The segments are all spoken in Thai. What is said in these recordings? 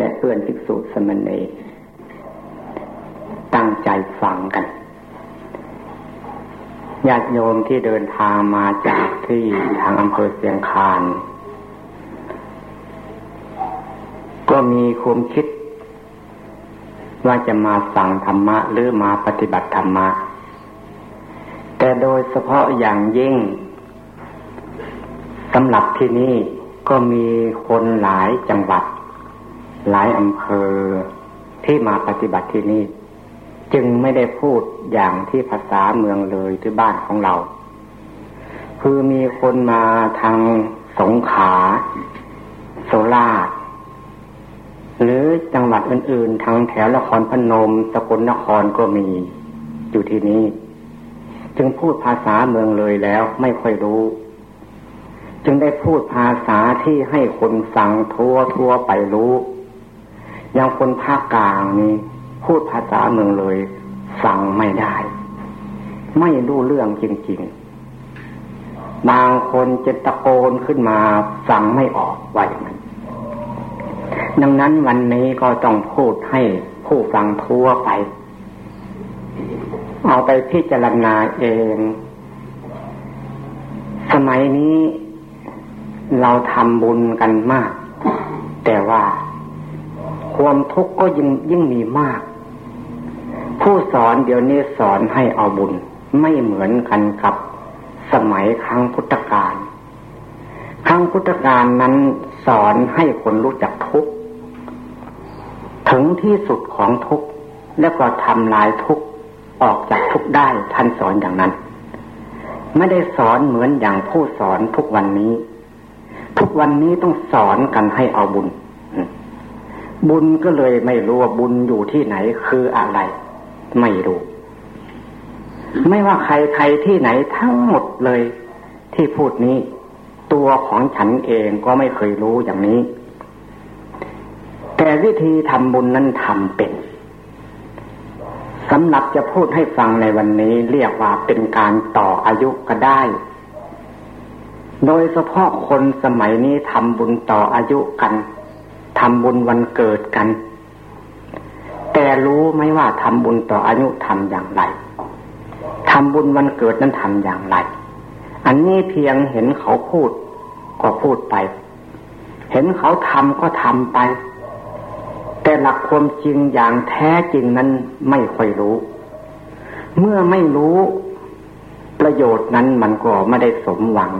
และเพื่อนภิกษุสมณีตั้งใจฟังกันญาติโยมที่เดินทางมาจากที่ทางอำเภอเสียงคาน ก็มีความคิด ว่าจะมาสั่งธรรมะ หรือมาปฏิบัติธรรมะ แต่โดยเฉพาะอย่างยิ่งสำหรับที่นี่ก็มีคนหลายจังหวัด หลายอำเภอที่มาปฏิบัติที่นี่ จึงไม่ได้พูดอย่างที่ภาษาเมืองเลยที่บ้านของเรา คือมีคนมาทางสงขาโซราชหรือจังหวัดอื่น ๆ ทางแถวนครพนมสกลนครก็มีอยู่ที่นี้จึงพูดภาษาเมืองเลยแล้วไม่ค่อยรู้ จึงได้พูดภาษาที่ให้คนฟังทั่วทั่วไปรู้ อย่างคนภาคกลางนี่พูดภาษาเมืองเลยฟังไม่ได้ ไม่รู้เรื่องจริงๆ บางคนจะตะโกนขึ้นมาฟังไม่ออกไว้มันดังนั้นวันนี้ก็ต้องพูดให้ผู้ฟังทั่วไป เอาไปพิจารณาเอง สมัยนี้เราทำบุญกันมาก แต่ว่า ความทุกข์ก็ยิ่งยิ่งมีมาก ผู้สอนเดี๋ยวนี้สอนให้เอาบุญไม่เหมือนกันกับสมัยครั้งพุทธกาลครั้งพุทธกาลนั้นสอนให้คนรู้จักทุกข์ถึงที่สุดของทุกข์แล้วก็ทำลายทุกข์ออกจากทุกข์ได้ท่านสอนอย่างนั้น ไม่ได้สอนเหมือนอย่างผู้สอนทุกวันนี้ ทุกวันนี้ต้องสอนกันให้เอาบุญ บุญก็เลยไม่รู้ว่าบุญอยู่ที่ไหนคืออะไร ไม่รู้ ไม่ว่าใครใครที่ไหนทั้งหมดเลย ที่พูดนี้ ตัวของฉันเองก็ไม่เคยรู้อย่างนี้ แต่วิธีทำบุญนั้นทำเป็นสำหรับจะพูดให้ฟังในวันนี้เรียกว่าเป็นการต่ออายุก็ได้ โดยเฉพาะคนสมัยนี้ทำบุญต่ออายุกัน ทำบุญวันเกิดกัน แต่รู้ไหมว่าทำบุญต่ออายุทำอย่างไรทำบุญวันเกิดนั้นทำอย่างไร อันนี้เพียงเห็นเขาพูดก็พูดไป เห็นเขาทำก็ทำไป แต่หลักความจริงอย่างแท้จริงนั้นไม่ค่อยรู้ เมื่อไม่รู้ประโยชน์นั้นมันก็ไม่ได้สมหวัง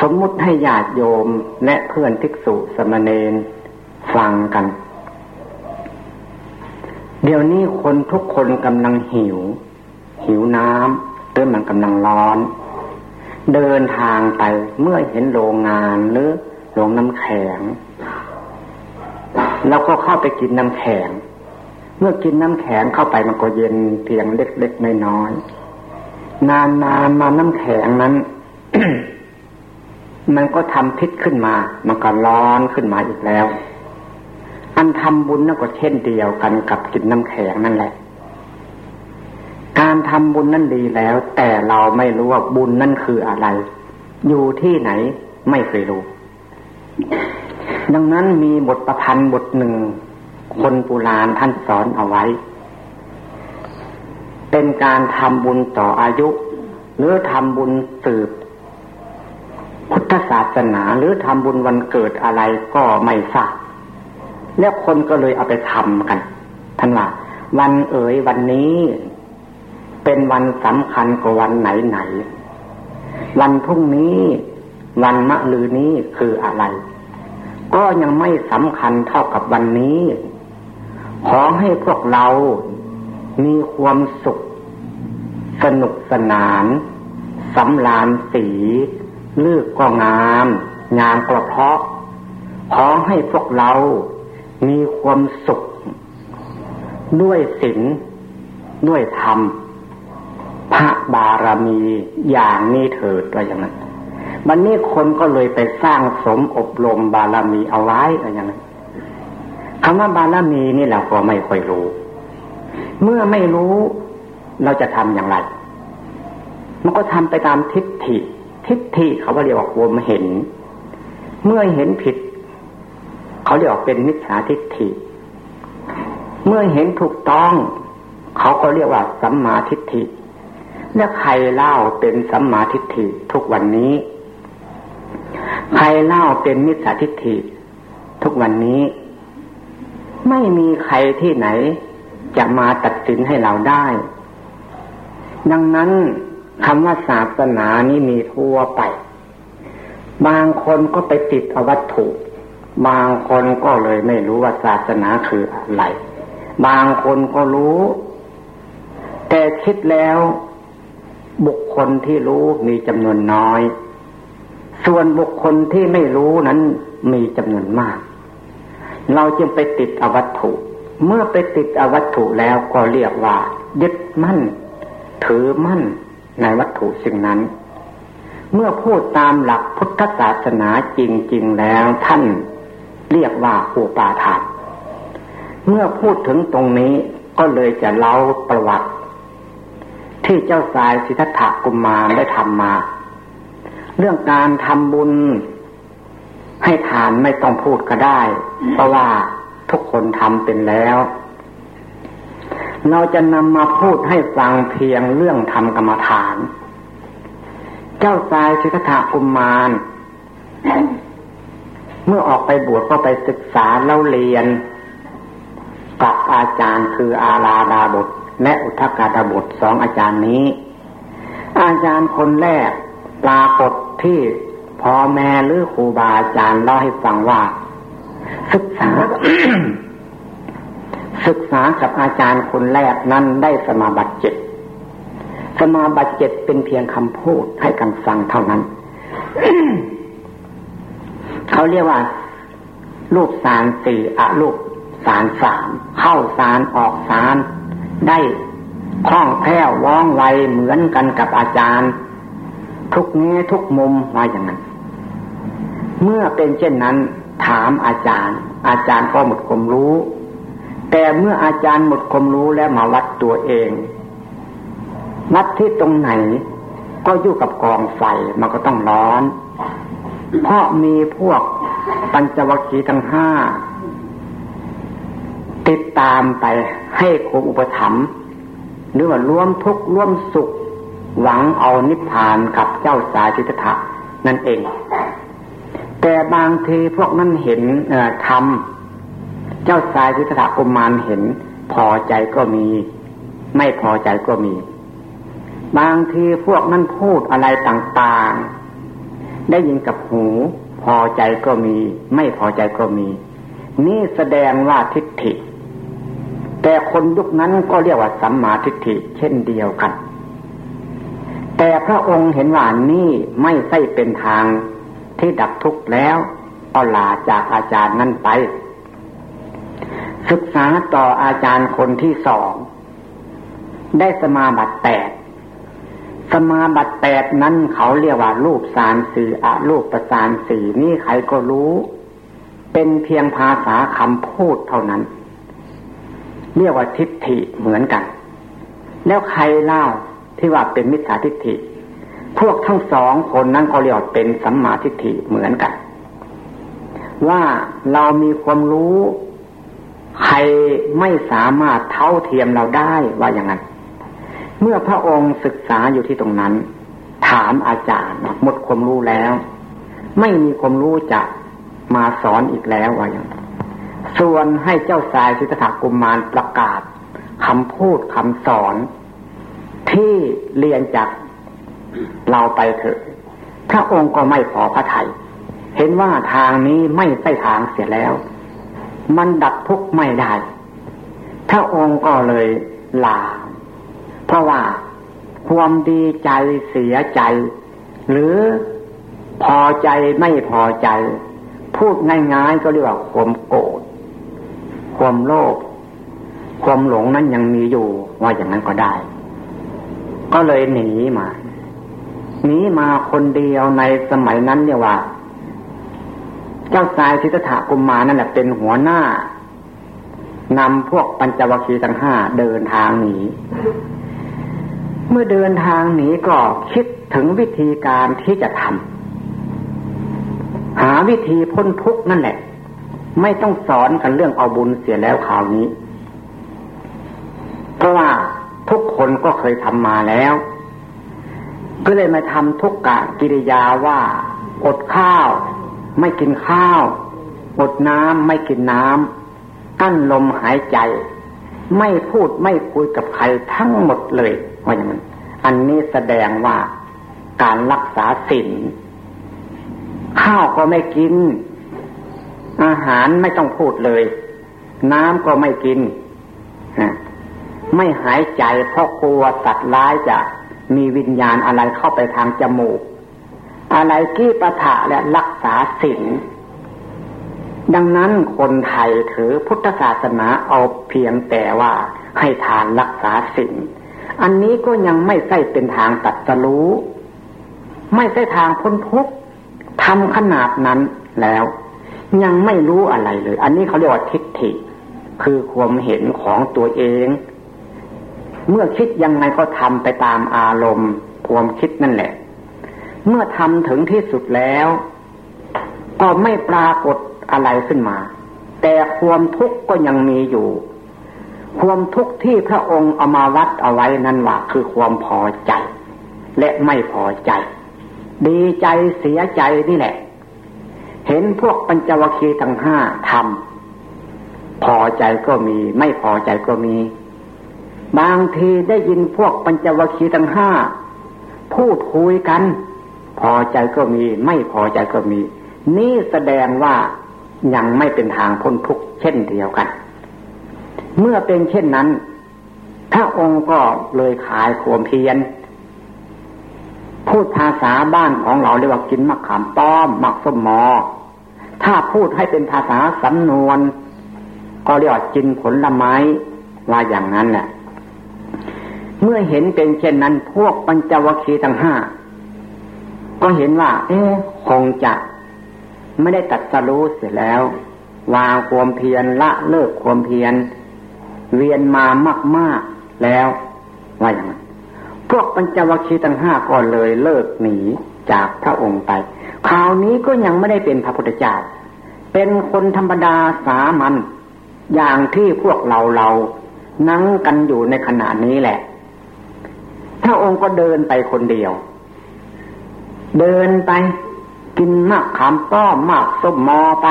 สมมุติให้ญาติโยมและเพื่อนภิกษุสมณเณรฟังกัน เดี๋ยวนี้คนทุกคนกำลังหิว หิวน้ำหรือมันกำลังร้อน เดินทางไปเมื่อเห็นโรงงานหรือโรงน้ำแข็งเราก็เข้าไปกินน้ำแข็ง เมื่อกินน้ำแข็งเข้าไปมันก็เย็นเพียงเล็กๆน้อยๆนานๆมาน้ำแข็งนั้น มันก็ทำพิษขึ้นมา มันก็ร้อนขึ้นมาอีกแล้ว อันทำบุญนั่นก็เช่นเดียวกันกับกินน้ำแข็งนั่นแหละ การทำบุญนั่นดีแล้ว แต่เราไม่รู้ว่าบุญนั่นคืออะไร อยู่ที่ไหนไม่เคยรู้ ดังนั้นมีบทประพันธ์บทหนึ่ง คนโบราณท่านสอนเอาไว้ เป็นการทำบุญต่ออายุ หรือทำบุญสืบ พุทธศาสนาหรือทำบุญวันเกิดอะไรก็ไม่ทราบแล้วคนก็เลยเอาไปทำกันท่านว่า วันเอ๋ยวันนี้ เป็นวันสำคัญกว่าวันไหนไหน วันพรุ่งนี้ วันมะลือนี้คืออะไร ก็ยังไม่สำคัญเท่ากับวันนี้ ขอให้พวกเรามีความสุข สนุกสนานสำลานสี ลือกก็งาม งามกระเพาะ ขอให้พวกเรามีความสุข ด้วยศีลด้วยธรรม พระบารมีอย่างนี้เถิดว่าอย่างนั้นวันนี้คนก็เลยไปสร้างสมอบรมบารมีเอาไว้อะไรอย่างนั้นคำว่าบารมีนี่เราก็ไม่ค่อยรู้ เมื่อไม่รู้เราจะทำอย่างไร มันก็ทำไปตามทิฏฐิ ทิฏฐิเขาเรียกว่าความเห็น เมื่อเห็นผิด เขาเรียกว่าเป็นมิจฉาทิฏฐิ เมื่อเห็นถูกต้อง เขาก็เรียกว่าสัมมาทิฏฐิและใครเล่าเป็นสัมมาทิฏฐิทุกวันนี้ ใครเล่าเป็นมิจฉาทิฏฐิ ทุกวันนี้ ไม่มีใครที่ไหนจะมาตัดสินให้เราได้ ดังนั้น คำว่าศาสนานี้มีทั่วไป บางคนก็ไปติดอวัตถุ บางคนก็เลยไม่รู้ว่าศาสนาคืออะไร บางคนก็รู้ แต่คิดแล้วบุคคลที่รู้มีจำนวนน้อย ส่วนบุคคลที่ไม่รู้นั้นมีจำนวนมาก เราจึงไปติดอวัตถุ เมื่อไปติดอวัตถุแล้วก็เรียกว่า ยึดมั่น ถือมั่น ในวัตถุสิ่งนั้น เมื่อพูดตามหลักพุทธศาสนาจริง ๆ แล้วท่านเรียกว่าอุปาทาน เมื่อพูดถึงตรงนี้ก็เลยจะเล่าประวัติ ที่เจ้าสายสิทธัตถกุมมารได้ทำมา เรื่องการทำบุญให้ทานไม่ต้องพูดก็ได้ เพราะว่าทุกคนทำเป็นแล้ว เราจะนำมาพูดให้ฟังเพียงเรื่องทำกรรมฐาน เจ้าสายสิทธัตถกุมมารเมื่อออกไปบวชก็ไปศึกษาเล่าเรียน กับอาจารย์คืออาลาดาบทและอุทกาตบุตรสองอาจารย์นี้ อาจารย์คนแรกปรากฏที่พ่อแม่หรือครูบาอาจารย์เล่าให้ฟังว่า ศึกษา ศึกษากับอาจารย์คนแรกนั้นได้สมาบัติเจ็ดสมาบัติเจ็ดเป็นเพียงคำพูดให้กันฟังเท่านั้น เขาเรียกว่าลูกสารสี่อะลูกสารสามเข้าสารออกสารได้คล่องแคล่วว่องไวเหมือนกันกับอาจารย์ ทุกแง่ทุกมุมว่าอย่างนั้น เมื่อเป็นเช่นนั้น ถามอาจารย์ อาจารย์ก็หมดความรู้ แต่เมื่ออาจารย์หมดความรู้แล้วมาวัดตัวเองวัดที่ตรงไหน ก็อยู่กับกองไฟมันก็ต้องร้อน เพราะมีพวกปัญจวัคคีย์ทั้งห้าติดตามไปให้คงอุปถัมภ์หรือว่าร่วมทุกข์ร่วมสุข หวังเอานิพพานกับเจ้าสายทิฏฐะนั่นเอง แต่บางทีพวกนั้นเห็นทำ เจ้าสายทิฏฐะกุมารเห็น พอใจก็มี ไม่พอใจก็มี บางทีพวกนั้นพูดอะไรต่างๆ ได้ยินกับหู พอใจก็มี ไม่พอใจก็มี นี่แสดงว่าทิฏฐิ แต่คนยุคนั้นก็เรียกว่าสัมมาทิฏฐิเช่นเดียวกัน แต่พระองค์เห็นว่านี่ไม่ใช่เป็นทางที่ดับทุกข์แล้วก็ลาจากอาจารย์นั้นไป ศึกษาต่ออาจารย์คนที่สอง ได้สมาบัติแปดสมาบัติแปดนั้นเขาเรียกว่ารูปสารสี่อะรูปประสารสี่นี่ใครก็รู้ เป็นเพียงภาษาคำพูดเท่านั้น เรียกว่าทิฏฐิเหมือนกัน แล้วใครเล่าที่ว่าเป็นมิจฉาทิฏฐิ พวกทั้งสองคนนั้นก็เรียกเป็นสัมมาทิฏฐิเหมือนกัน ว่าเรามีความรู้ ใครไม่สามารถเท่าเทียมเราได้ว่าอย่างนั้น เมื่อพระองค์ศึกษาอยู่ที่ตรงนั้น ถามอาจารย์หมดความรู้แล้ว ไม่มีความรู้จะมาสอนอีกแล้วว่าอย่างนั้นส่วนให้เจ้าสายสิทธากุมมารประกาศคำพูดคำสอน ที่เรียนจากเราไปเถอะ พระองค์ก็ไม่พอพระทยัยเห็นว่าทางนี้ไม่ใช่ทางเสียแล้ว มันดับทุกข์ไม่ได้ พระองค์ก็เลยลา เพราะว่าความดีใจเสียใจ หรือพอใจไม่พอใจ พูดง่ายๆก็เรียกว่าความโกรธความโลภความหลงนั้นยังมีอยู่ว่าอย่างนั้นก็ได้ ก็เลยหนีมาหนีมาคนเดียวในสมัยนั้นเนี่ยว่า เจ้าสายสิทธัตถกุมมานั่นแหละเป็นหัวหน้านำพวกปัญจวัคคีย์ทั้งห้าเดินทางหนี เมื่อเดินทางหนีก็คิดถึงวิธีการที่จะทำหาวิธีพ้นทุกข์นั่นแหละ ไม่ต้องสอนกันเรื่องเอาบุญเสียแล้วข่าวนี้ เพราะว่าทุกคนก็เคยทำมาแล้ว ก็เลยมาทำทุกกะกิริยาว่า อดข้าว ไม่กินข้าว อดน้ำไม่กินน้ำกั้นลมหายใจ ไม่พูดไม่คุยกับใครทั้งหมดเลยว่าอย่างนั้นอันนี้แสดงว่าการรักษาศีลข้าวก็ไม่กิน อาหารไม่ต้องพูดเลย น้ำก็ไม่กินไม่หายใจเพราะกลัวสัตว์ร้ายจะมีวิญญาณอะไรเข้าไปทางจมูก อะไรกี้ประทะและรักษาศีลดังนั้นคนไทยถือพุทธศาสนาเอาเพียงแต่ว่าให้ทานรักษาศีลอันนี้ก็ยังไม่ใช่เป็นทางตัดสรู้ ไม่ใช่ทางพ้นทุกข์ทำขนาดนั้นแล้ว ยังไม่รู้อะไรเลย อันนี้เขาเรียกว่าทิฏฐิ คือความเห็นของตัวเอง เมื่อคิดยังไงก็ทำไปตามอารมณ์ ความคิดนั่นแหละ เมื่อทำถึงที่สุดแล้ว ก็ไม่ปรากฏอะไรขึ้นมา แต่ความทุกข์ก็ยังมีอยู่ ความทุกข์ที่พระองค์เอามาวัดเอาไว้นั้นว่าคือความพอใจ และไม่พอใจ ดีใจเสียใจนี่แหละ เห็นพวกปัญจวัคคีย์ทั้งห้าทำพอใจก็มี ไม่พอใจก็มี บางทีได้ยินพวกปัญจวัคคีย์ทั้งห้าพูดคุยกัน พอใจก็มี ไม่พอใจก็มี นี่แสดงว่ายังไม่เป็นทางพ้นทุกข์เช่นเดียวกัน เมื่อเป็นเช่นนั้นพระองค์ก็เลยขายขวมเพียน พูดภาษาบ้านของเราเรียกว่ากินมะขามป้อมมักส้มมอ ถ้าพูดให้เป็นภาษาสำนวน ก็เรียกว่ากินผลไม้ว่าอย่างนั้นแหละเมื่อเห็นเป็นเช่นนั้นพวกปัญจวัคคีย์ทั้งห้า ก็เห็นว่า เอ๊คงจะไม่ได้ตัดสรู้เสร็จแล้ว วางความเพียรละเลิกความเพียรเวียนมามาก ๆแล้วว่าอย่างนั้นพวกปัญจวัคคีย์ทั้งห้าก็เลยเลิกหนีจากพระองค์ไปคราวนี้ก็ยังไม่ได้เป็นพระพุทธเจ้า เป็นคนธรรมดาสามัญอย่างที่พวกเราเรานั่งกันอยู่ในขณะนี้แหละ พระองค์ก็เดินไปคนเดียว เดินไป กินมากขามป้อมมากส้มมอไป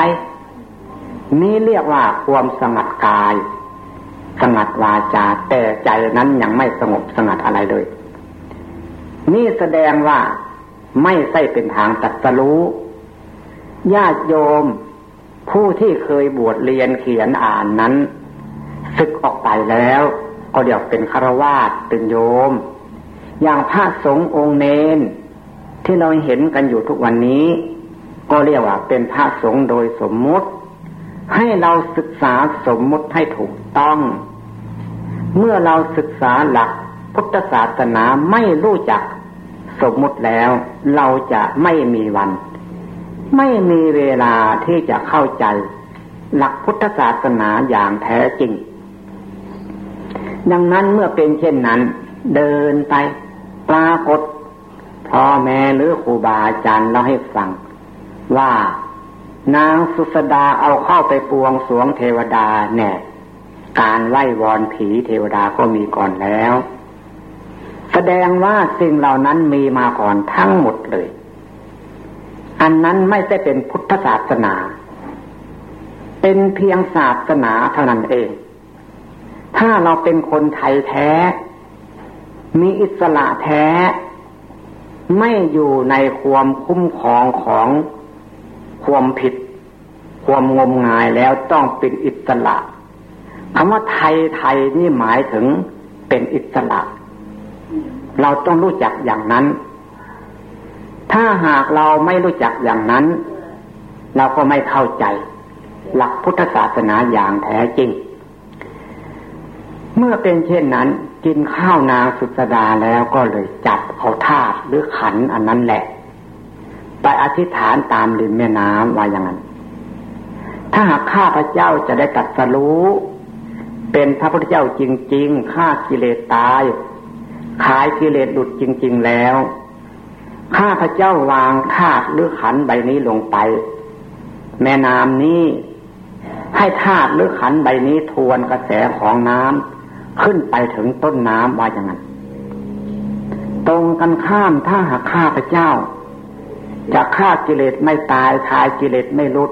นี่เรียกว่าความสงัดกาย สงัดวาจา แต่ใจนั้นยังไม่สงบสงัดอะไรเลย นี่แสดงว่าไม่ใช่เป็นทางตัดสรู้ญาติโยม ผู้ที่เคยบวชเรียนเขียนอ่านนั้นศึกออกไปแล้ว ก็เดี๋ยวเป็นคารวาสเป็นโยม อย่างพระสงฆ์องค์เนน ที่เราเห็นกันอยู่ทุกวันนี้ ก็เรียกว่าเป็นพระสงฆ์โดยสมมุติ ให้เราศึกษาสมมุติให้ถูกต้อง เมื่อเราศึกษาหลักพุทธศาสนาไม่รู้จักสมมุติแล้ว เราจะไม่มีวัน ไม่มีเวลาที่จะเข้าใจ หลักพุทธศาสนาอย่างแท้จริง ดังนั้นเมื่อเป็นเช่นนั้น เดินไป ปรากฏ พ่อแม่หรือครูบาอาจารย์เราให้ฟัง ว่านางสุสดาเอาเข้าไปปวงสวงเทวดาแน่การไหว้วอนผีเทวดาก็มีก่อนแล้ว แสดงว่าสิ่งเหล่านั้นมีมาก่อนทั้งหมดเลย อันนั้นไม่ใช่เป็นพุทธศาสนา เป็นเพียงศาสนาเท่านั้นเอง ถ้าเราเป็นคนไทยแท้ มีอิสระแท้ ไม่อยู่ในความคุ้มครองของความผิด ความงมงายแล้วต้องเป็นอิสระคำว่าไทยไทยนี่หมายถึงเป็นอิสระ เราต้องรู้จักอย่างนั้น ถ้าหากเราไม่รู้จักอย่างนั้น เราก็ไม่เข้าใจ หลักพุทธศาสนาอย่างแท้จริง เมื่อเป็นเช่นนั้น กินข้าวนางสุสดาแล้วก็เลยจับเอาธาตุหรือขันอันนั้นแหละ ไปอธิษฐานตามริมแม่น้ำว่าอย่างนั้น ถ้าหากข้าพระเจ้าจะได้ตัดสรู้ เป็นพระพุทธเจ้าจริงๆฆ่ากิเลสตาย ขายกิเลสหลุดจริง ๆแล้วข้าพระเจ้าวางธาตุหรือขันใบนี้ลงไป แม่น้ำนี้ให้ธาตุหรือขันใบนี้ทวนกระแสของน้ำ ขึ้นไปถึงต้นน้ำว่าอย่างนั้น ตรงกันข้ามถ้าหากข้าพเจ้า จะฆ่ากิเลสไม่ตายทายกิเลสไม่ลด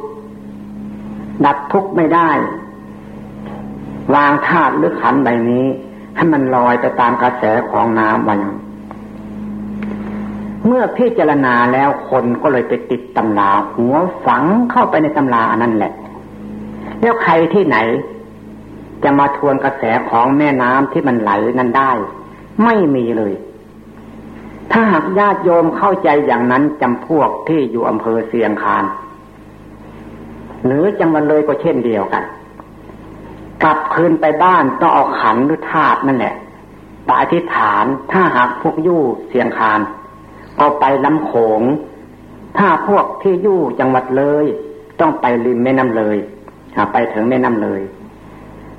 ดับทุกข์ไม่ได้ วางธาตุหรือขันใบนี้ ให้มันลอยไปตามกระแสของน้ำว่าอย่างเมื่อพิจารณาแล้วคนก็เลยไปติดตำราหัวฝังเข้าไปในตำราอันนั้นแหละ แล้วใครที่ไหน จะมาทวนกระแสของแม่น้ำที่มันไหลนั้นได้ ไม่มีเลย ถ้าหากญาติโยมเข้าใจอย่างนั้นจำพวกที่อยู่อำเภอเสียงคานหรือจังหวัดเลยก็เช่นเดียวกัน กลับคืนไปบ้านต้องเอาขันหรือธาตุนั่นแหละปอธิษฐานถ้าหากพวกยู่เสียงคานก็ไปลำโขง ถ้าพวกที่ยู่จังหวัดเลย ต้องไปริมแม่น้ำเลยไปถึงแม่น้ำเลย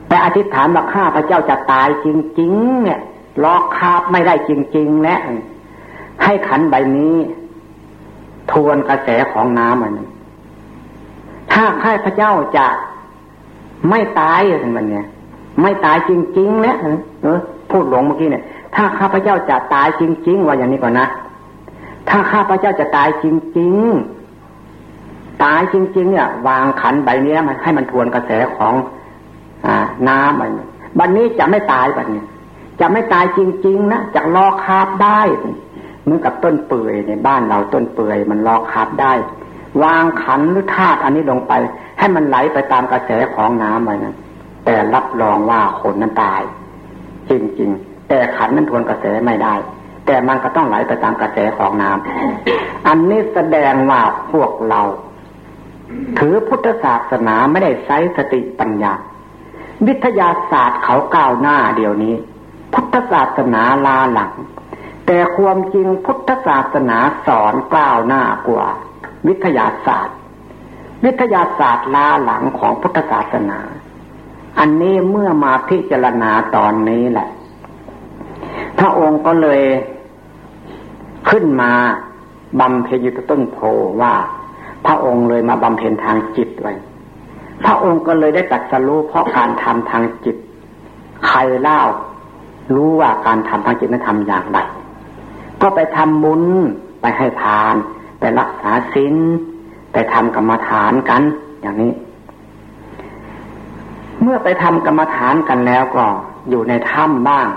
แต่อธิษฐานว่าข้าพระเจ้าจะตายจริง ๆ เนี่ยล็อกคาบไม่ได้จริงๆและให้ขันใบนี้ ทวนกระแสของน้ำมัน ถ้าข้าพระเจ้าจะไม่ตายอะไรมันเนี่ยไม่ตายจริงๆแล้วเออพูดหลงเมื่อกี้เนี่ย ถ้าข้าพระเจ้าจะตายจริง ๆ ว่าอย่างนี้ก่อนนะถ้าข้าพระเจ้าจะตายจริง ๆ ตายจริง ๆ เนี่ย วางขันใบนี้มันให้มันทวนกระแสของ อน้ำมันบันนี้จะไม่ตายบบนี้ จะไม่ตายจริง ๆ นะจะรอคาบได้เหมือนกับต้นเปื่อยในบ้านเราต้นเปื่อยมันรอคาบได้ วางขันหรือธาตุอันนี้ลงไป ให้มันไหลไปตามกระแสของน้ำไปนะแต่รับรองว่าคนนั้นตาย จริง ๆ แต่ขันนั้นทวนกระแสไม่ได้ แต่มันก็ต้องไหลไปตามกระแสของน้ำอันนี้แสดงว่าพวกเรา ถือพุทธศาสนาไม่ได้ใช้สติปัญญา วิทยาศาสตร์เขาก้าวหน้าเดี๋ยวนี้ พุทธศาสนาลาหลัง แต่ความจริงพุทธศาสนาสอนก้าวหน้ากว่า วิทยาศาสตร์ วิทยาศาสตร์ลาหลังของพุทธศาสนา อันนี้เมื่อมาพิจารณาตอนนี้แหละ พระองค์ก็เลยขึ้นมาบำเพ็ญอยู่ต้นโพว่า พระองค์เลยมาบำเพ็ญทางจิตไว้ พระองค์ก็เลยได้ตัดสรู้เพราะการทำทางจิต ใครเล่า รู้ว่าการทำทางจิตนั้นทำอย่างไร ก็ไปทำบุญไปให้ทาน ไปรักษาศีลไปทำกรรมฐานกัน อย่างนี้ เมื่อไปทำกรรมฐานกันแล้วก็อยู่ในถ้ำบ้าง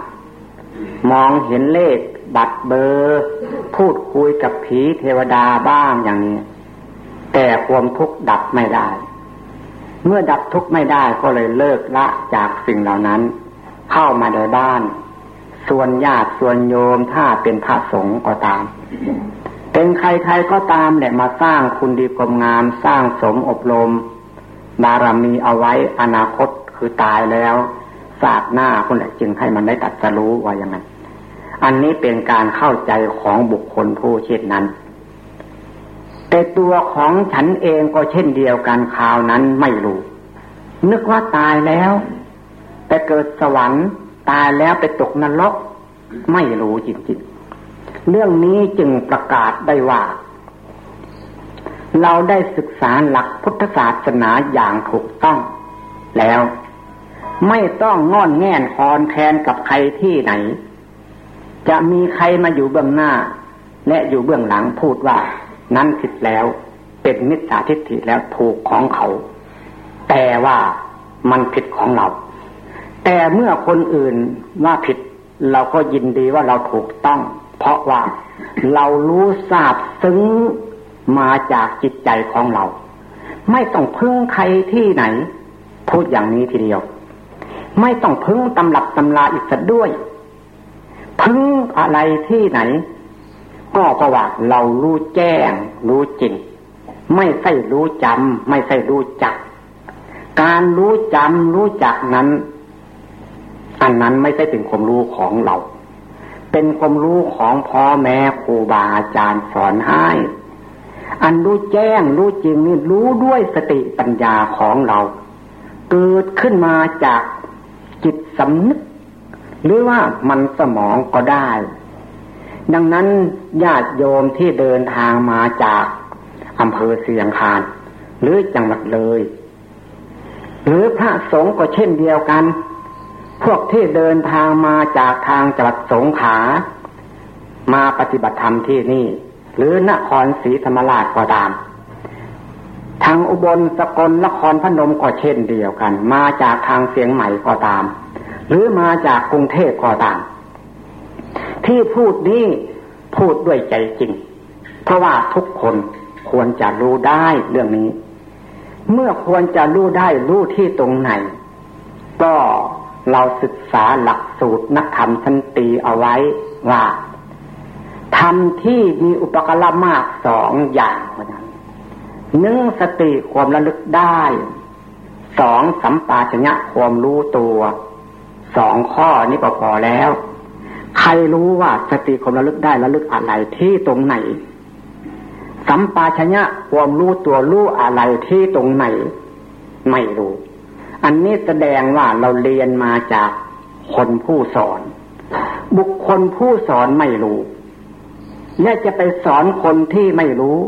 มองเห็นเลขบัตรเบอร์ พูดคุยกับผีเทวดาบ้างอย่างนี้ แต่ความทุกข์ดับไม่ได้ เมื่อดับทุกข์ไม่ได้ก็เลยเลิกละจากสิ่งเหล่านั้น เข้ามาในบ้าน ส่วนญาติส่วนโยมถ้าเป็นพระสงฆ์ก็ตาม เป็นใครๆก็ตามเนี่ยมาสร้างคุณดีกรมงามสร้างสมอบรมบารมีเอาไว้อนาคตคือตายแล้วศาสตร์หน้าคนแหละจึงให้มันได้ตัดสรู้ว่าอย่างนั้นอันนี้เป็นการเข้าใจของบุคคลผู้เช่นนั้น แต่ตัวของฉันเองก็เช่นเดียวกันข่าวนั้นไม่รู้ นึกว่าตายแล้วไปเกิดสวรรค์ตายแล้วไปตกนรกไม่รู้จริงๆ เรื่องนี้จึงประกาศได้ว่า เราได้ศึกษาหลักพุทธศาสนาอย่างถูกต้อง แล้ว ไม่ต้องงอนแง่นคอนแคนกับใครที่ไหน จะมีใครมาอยู่เบื้องหน้า และอยู่เบื้องหลังพูดว่า นั้นผิดแล้ว เป็นมิจฉาทิฏฐิแล้วถูกของเขา แต่ว่ามันผิดของเรา แต่เมื่อคนอื่นว่าผิด เราก็ยินดีว่าเราถูกต้อง เพราะว่าเรารู้ทราบซึ้งมาจากจิตใจของเรา ไม่ต้องพึ่งใครที่ไหน พูดอย่างนี้ทีเดียว ไม่ต้องพึ่งตำรับตำลาอีกสักด้วย พึ่งอะไรที่ไหน ก็เพราะว่าเรารู้แจ้ง รู้จริง ไม่ใช่รู้จำไม่ใช่รู้จัก การรู้จำรู้จักนั้น อันนั้นไม่ใช่เป็นความรู้ของเรา เป็นความรู้ของพ่อแม่ครูบาอาจารย์สอนให้อันรู้แจ้งรู้จริงนี่รู้ด้วยสติปัญญาของเรา เกิดขึ้นมาจากจิตสำนึก หรือว่ามันสมองก็ได้ ดังนั้นญาติโยมที่เดินทางมาจากอำเภอเสียงคาน หรือจังหวัดเลย หรือพระสงฆ์ก็เช่นเดียวกัน พวกที่เดินทางมาจากทางจังหวัดสงขลามาปฏิบัติธรรมที่นี่ หรือนครศรีธรรมราชก็ตามทางอุบลสกลนครพนมก็เช่นเดียวกัน มาจากทางเสียงใหม่ก็ตาม หรือมาจากกรุงเทพก็ตาม ที่พูดนี้พูดด้วยใจจริง เพราะว่าทุกคนควรจะรู้ได้เรื่องนี้ เมื่อควรจะรู้ได้รู้ที่ตรงไหน ก็เราศึกษาหลักสูตรนักธรรมชั้นตีเอาไว้ว่าธรรมที่มีอุปกรณ์มากสองอย่างเนั้นหนึ่งสติความระลึกได้สองสัมปาชัญญะความรู้ตัวสองข้อนี้ก็พอแล้ว ใครรู้ว่าสติความระลึกได้ระลึกอะไรที่ตรงไหน สัมปาชญะความรู้ตัวรู้อะไรที่ตรงไหน ไม่รู้ อันนี้แสดงว่าเราเรียนมาจากคนผู้สอน บุคคลผู้สอนไม่รู้และจะไปสอนคนที่ไม่รู้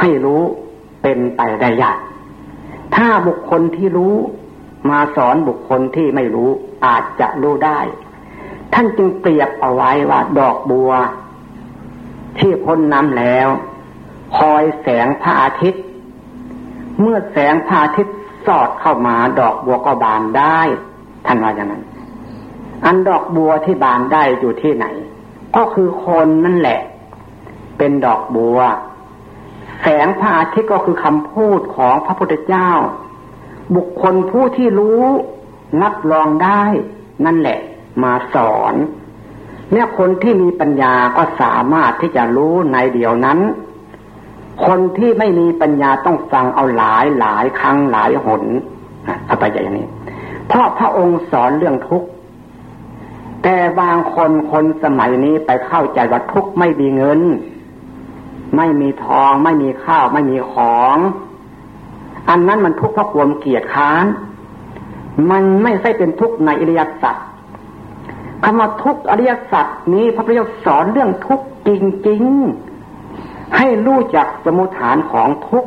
ให้รู้เป็นไปได้ยากถ้าบุคคลที่รู้ มาสอนบุคคลที่ไม่รู้อาจจะรู้ได้ ท่านจึงเปรียบเอาไว้ว่าดอกบัว ที่พ้นน้ำแล้ว คอยแสงพระอาทิตย์ เมื่อแสงพระอาทิตย์สอดเข้ามาดอกบัวก็บานได้ท่านว่าอย่างนั้น อันดอกบัวที่บานได้อยู่ที่ไหน ก็คือคนนั่นแหละ เป็นดอกบัว แสงพระอาทิตย์ก็คือคำพูดของพระพุทธเจ้า บุคคลผู้ที่รู้รับรองได้นั่นแหละ มาสอน เนี่ยคนที่มีปัญญาก็สามารถที่จะรู้ในเดียวนั้น คนที่ไม่มีปัญญาต้องฟังเอาหลายหลายครั้งหลายหนเอาไปอย่างนี้ เพราะพระองค์สอนเรื่องทุกข์แต่บางคนคนสมัยนี้ไปเข้าใจว่าทุกข์ไม่มีเงิน ไม่มีทอง ไม่มีข้าว ไม่มีของ อันนั้นมันทุกข์เพราะความเกียดค้าน มันไม่ใช่เป็นทุกข์ในอริยสัจ คำว่าทุกอริยสัจนี้พระพุทธเจ้าสอนเรื่องทุกจริงๆ ให้รู้จักสมุฐานของทุก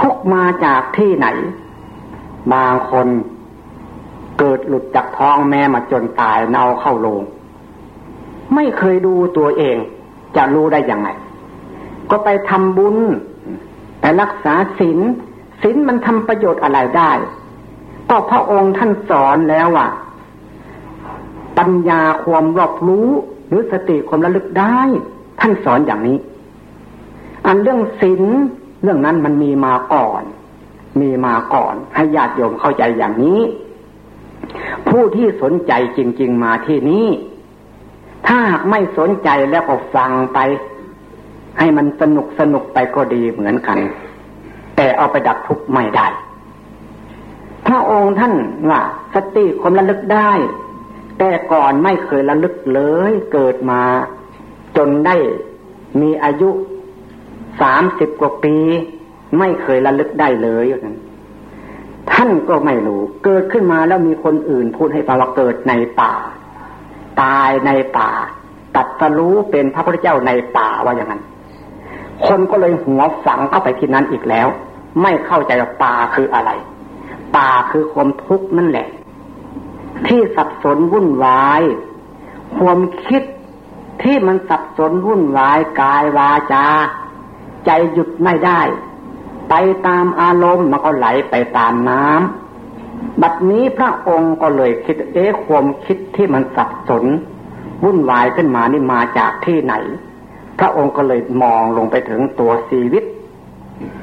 ทุกมาจากที่ไหน บางคนเกิดหลุดจากท้องแม่มาจนตายเน่าเข้าโลงไม่เคยดูตัวเอง จะรู้ได้ยังไง ก็ไปทำบุญ ไปรักษาศีลศีลมันทำประโยชน์อะไรได้ ก็พระองค์ท่านสอนแล้วว่า ปัญญาความรอบรู้ หรือสติความระลึกได้ ท่านสอนอย่างนี้ อันเรื่องศีลเรื่องนั้นมันมีมาก่อน มีมาก่อน ให้ญาติโยมเข้าใจอย่างนี้ ผู้ที่สนใจจริง ๆ มาที่นี้ ถ้าหากไม่สนใจแล้วก็ฟังไป ให้มันสนุกสนุกไปก็ดีเหมือนกัน แต่เอาไปดับทุกข์ไม่ได้พระองค์ท่านว่าสติความระลึกได้ แต่ก่อนไม่เคยระลึกเลยเกิดมา จนได้มีอายุสามสิบกว่าปี ไม่เคยระลึกได้เลยอย่างนั้นท่านก็ไม่รู้ เกิดขึ้นมาแล้วมีคนอื่นพูดให้ฟังว่าเกิดในป่า ตายในป่า ตัดสรู้เป็นพระพุทธเจ้าในป่าว่าอย่างนั้น คนก็เลยหัวฝังเข้าไปที่นั้นอีกแล้ว ไม่เข้าใจว่าป่าคืออะไร ป่าคือความทุกข์นั่นแหละ ที่สับสนวุ่นวาย ความคิดที่มันสับสนวุ่นวายกายวาจา ใจหยุดไม่ได้ ไปตามอารมณ์มันก็ไหลไปตามน้ำบัดนี้พระองค์ก็เลยคิดเอ๊ะความคิดที่มันสับสน วุ่นวายขึ้นมานี่มาจากที่ไหน พระองค์ก็เลยมองลงไปถึงตัวชีวิต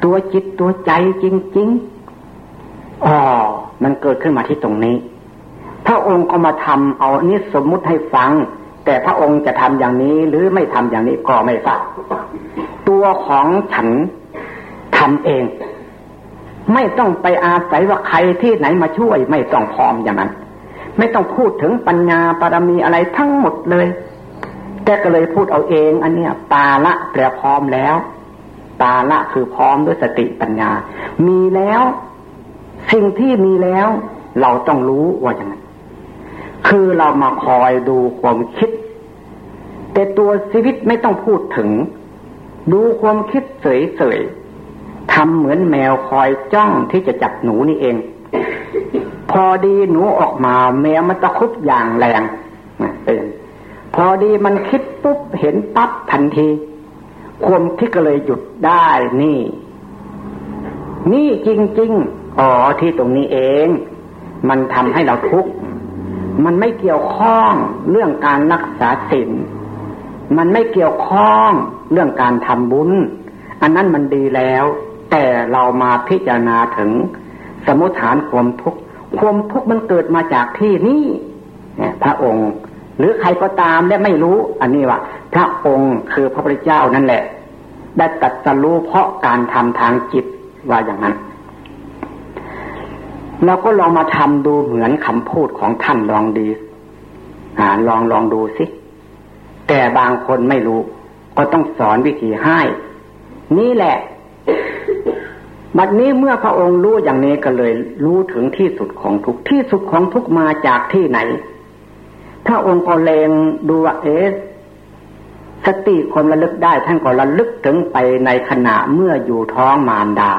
ตัวจิตตัวใจจริงๆอ๋อมันเกิดขึ้นมาที่ตรงนี้ พระองค์ก็มาทำเอานี้สมมุติให้ฟัง แต่พระองค์จะทำอย่างนี้หรือไม่ทำอย่างนี้ก็ไม่ทราบตัวของฉันทำเอง ไม่ต้องไปอาศัยว่าใครที่ไหนมาช่วย ไม่ต้องพร้อมอย่างนั้น ไม่ต้องพูดถึงปัญญาปารมีอะไรทั้งหมดเลยแต่ก็เลยพูดเอาเอง อันเนี้ยตาละแปลพร้อมแล้วตาละคือพร้อมด้วยสติปัญญา มีแล้ว สิ่งที่มีแล้ว เราต้องรู้ว่าอย่างนั้น คือเรามาคอยดูความคิด แต่ตัวชีวิตไม่ต้องพูดถึง ดูความคิดเฉยๆทำเหมือนแมวคอยจ้องที่จะจับหนูนี่เอง พอดีหนูออกมา แมวมันตะคุบอย่างแรงเป็นพอดีมันคิดปุ๊บเห็นปั๊บทันที ความคิดก็เลยหยุดได้นี่ นี่จริงๆอ๋อที่ตรงนี้เอง มันทำให้เราทุกข์ มันไม่เกี่ยวข้องเรื่องการรักษาศีลมันไม่เกี่ยวข้องเรื่องการทำบุญ อันนั้นมันดีแล้ว แต่เรามาพิจารณาถึงสมุทฐานความทุกข์ความทุกข์มันเกิดมาจากที่นี่พระองค์ หรือใครก็ตามและไม่รู้ อันนี้ว่าพระองค์คือพระพุทธเจ้านั่นแหละ ได้ตัดสรู้เพราะการทำทางจิตว่าอย่างนั้น เราก็ลองมาทำดูเหมือนคำพูดของท่านลองดีอ่าลองลองดูสิ แต่บางคนไม่รู้ ก็ต้องสอนวิธีให้ นี่แหละ บัดนี้เมื่อพระองค์รู้อย่างนี้ก็เลยรู้ถึงที่สุดของทุกที่สุดของทุกมาจากที่ไหน พระองค์ก็เลงดูว่าเอสสติคนระลึกได้ท่านก็ระลึกถึงไปในขณะเมื่ออยู่ท้องมารดา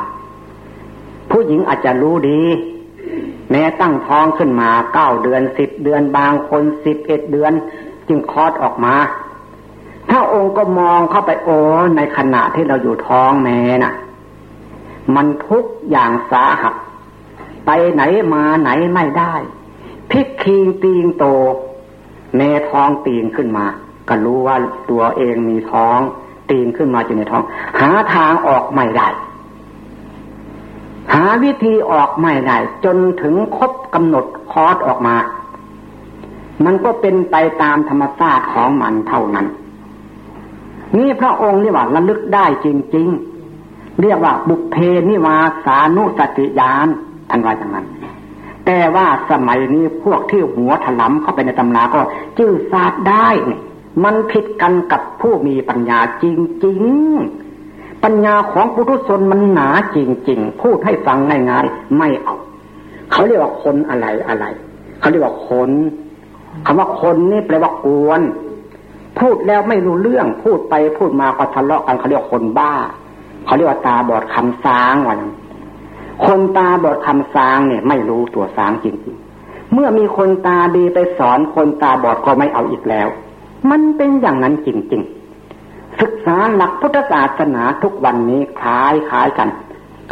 ผู้หญิงอาจจะรู้ดี แม้ตั้งท้องขึ้นมาเก้าเดือนสิบเดือนบางคนสิบเอ็ดเดือน จึงคลอดออกมา ถ้าองค์ก็มองเข้าไปโอ้ในขณะที่เราอยู่ท้องแม่น่ะ มันทุกอย่างสาหัสไปไหนมาไหนไม่ได้พิกคีงตีงโต แม่ท้องตีนขึ้นมา ก็รู้ว่าตัวเองมีท้อง ตีนขึ้นมาอยู่ในท้อง หาทางออกไม่ได้ หาวิธีออกไม่ได้จนถึงครบกำหนดคอร์สออกมา มันก็เป็นไปตามธรรมชาติของมันเท่านั้น นี่พระองค์นี่ว่าระลึกได้จริง ๆ เรียกว่าบุพเพนิวาสานุสติยานท่านว่าอย่างนั้น แต่ว่าสมัยนี้พวกที่หัวถลำเข้าไปในตำราก็จื้อศาสตร์ได้ มันผิดกันกับผู้มีปัญญาจริง ๆ ปัญญาของปุถุชนมันหนาจริง ๆ พูดให้ฟังง่ายๆไม่เอา เขาเรียกว่าคนอะไรอะไร เขาเรียกว่าคนคำว่าคนนี่แปลว่ากวน พูดแล้วไม่รู้เรื่องพูดไปพูดมาก็ทะเลาะกันเขาเรียกคนบ้า เขาเรียกว่าตาบอดคำสางวันคนตาบอดคำสางเนี่ยไม่รู้ตัวสางจริงๆ เมื่อมีคนตาดีไปสอนคนตาบอดก็ไม่เอาอีกแล้ว มันเป็นอย่างนั้นจริงๆ ศึกษาหลักพุทธศาสนาทุกวันนี้คล้ายคล้ายกัน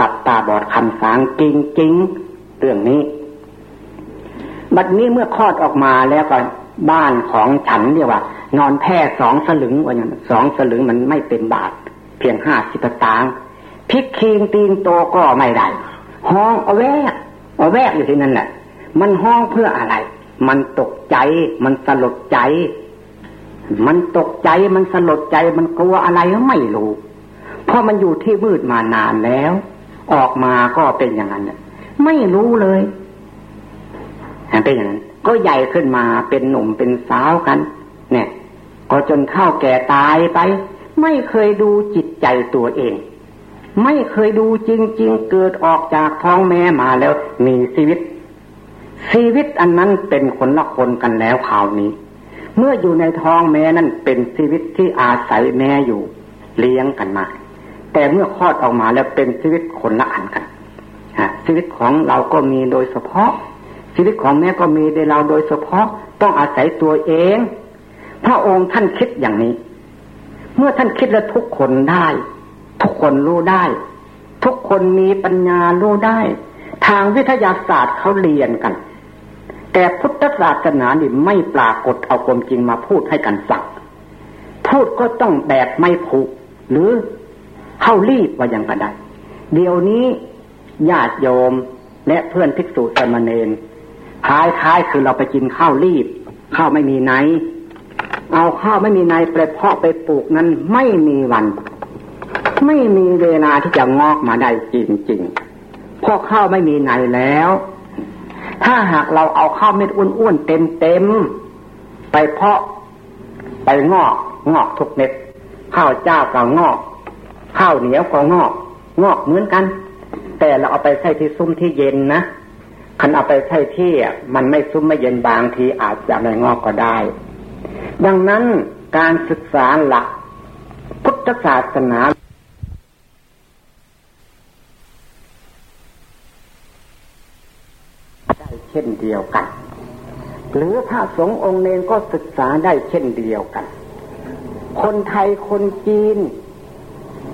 กับตาบอดคำสางจริงจริงเรื่องนี้ บัดนี้เมื่อคลอดออกมาแล้วก็บ้านของฉันเรียกว่า นอนแพ่สองสลึงว่าอย่างสองสลึงมันไม่เต็มบาท เพียงห้าสิบตางพิกคีงตีนโตก็ไม่ได้ห้องเอาแวกเอาแวกอยู่ที่นั่นแหละมันห้องเพื่ออะไร มันตกใจ มันสลดใจ มันตกใจมันสลดใจมันกลัวอะไรไม่รู้เพราะมันอยู่ที่มืดมานานแล้ว ออกมาก็เป็นอย่างนั้นไม่รู้เลยเป็นอย่างนั้น ก็ใหญ่ขึ้นมาเป็นหนุ่มเป็นสาวกัน เนี่ย ก็จนเข้าแก่ตายไป ไม่เคยดูจิตใจตัวเอง ไม่เคยดูจริง ๆ เกิดออกจากท้องแม่มาแล้วมีชีวิตชีวิตอันนั้นเป็นคนละคนกันแล้วข่าวนี้ เมื่ออยู่ในท้องแม่นั่นเป็นชีวิตที่อาศัยแม่อยู่เลี้ยงกันมา แต่เมื่อคลอดออกมาแล้วเป็นชีวิตคนละอันกันชีวิตของเราก็มีโดยเฉพาะ ชีวิตของแม่ก็มีในเราโดยเฉพาะ ต้องอาศัยตัวเอง พระองค์ท่านคิดอย่างนี้ เมื่อท่านคิดแล้วทุกคนได้ ทุกคนรู้ได้ ทุกคนมีปัญญารู้ได้ ทางวิทยาศาสตร์เขาเรียนกัน แต่พุทธศาสนานี่ไม่ปรากฏเอาความจริงมาพูดให้กันฟังพูดก็ต้องแบบไม่ผูก หรือเข้ารีบว่าย่างกระไดเดี๋ยวนี้ญาติโยมและเพื่อนภิกษุสมณเณรคล้ายๆคือเราไปกินข้าวรีบ ข้าวไม่มีไหน เอาข้าวไม่มีในไปเพาะไปปลูกนั้นไม่มีวัน ไม่มีเวลาที่จะงอกมาได้จริงๆเพราะข้าวไม่มีในแล้ว ถ้าหากเราเอาข้าวเม็ดอ้วนๆเต็มๆไปเพาะไปงอกงอกทุกเม็ดข้าวเจ้าก็งอก ข้าวเหนียวก็งอก งอกเหมือนกัน แต่เราเอาไปใส่ที่ซุ้มที่เย็นนะคันเอาไปใส่ที่มันไม่ซุ้มไม่เย็นบางทีอาจจะไม่งอกก็ได้ ดังนั้นการศึกษาหลักพุทธศาสนาจ เช่นเดียวกัน หรือพระสงฆ์องค์เนรก็ศึกษาได้เช่นเดียวกัน คนไทยคนจีน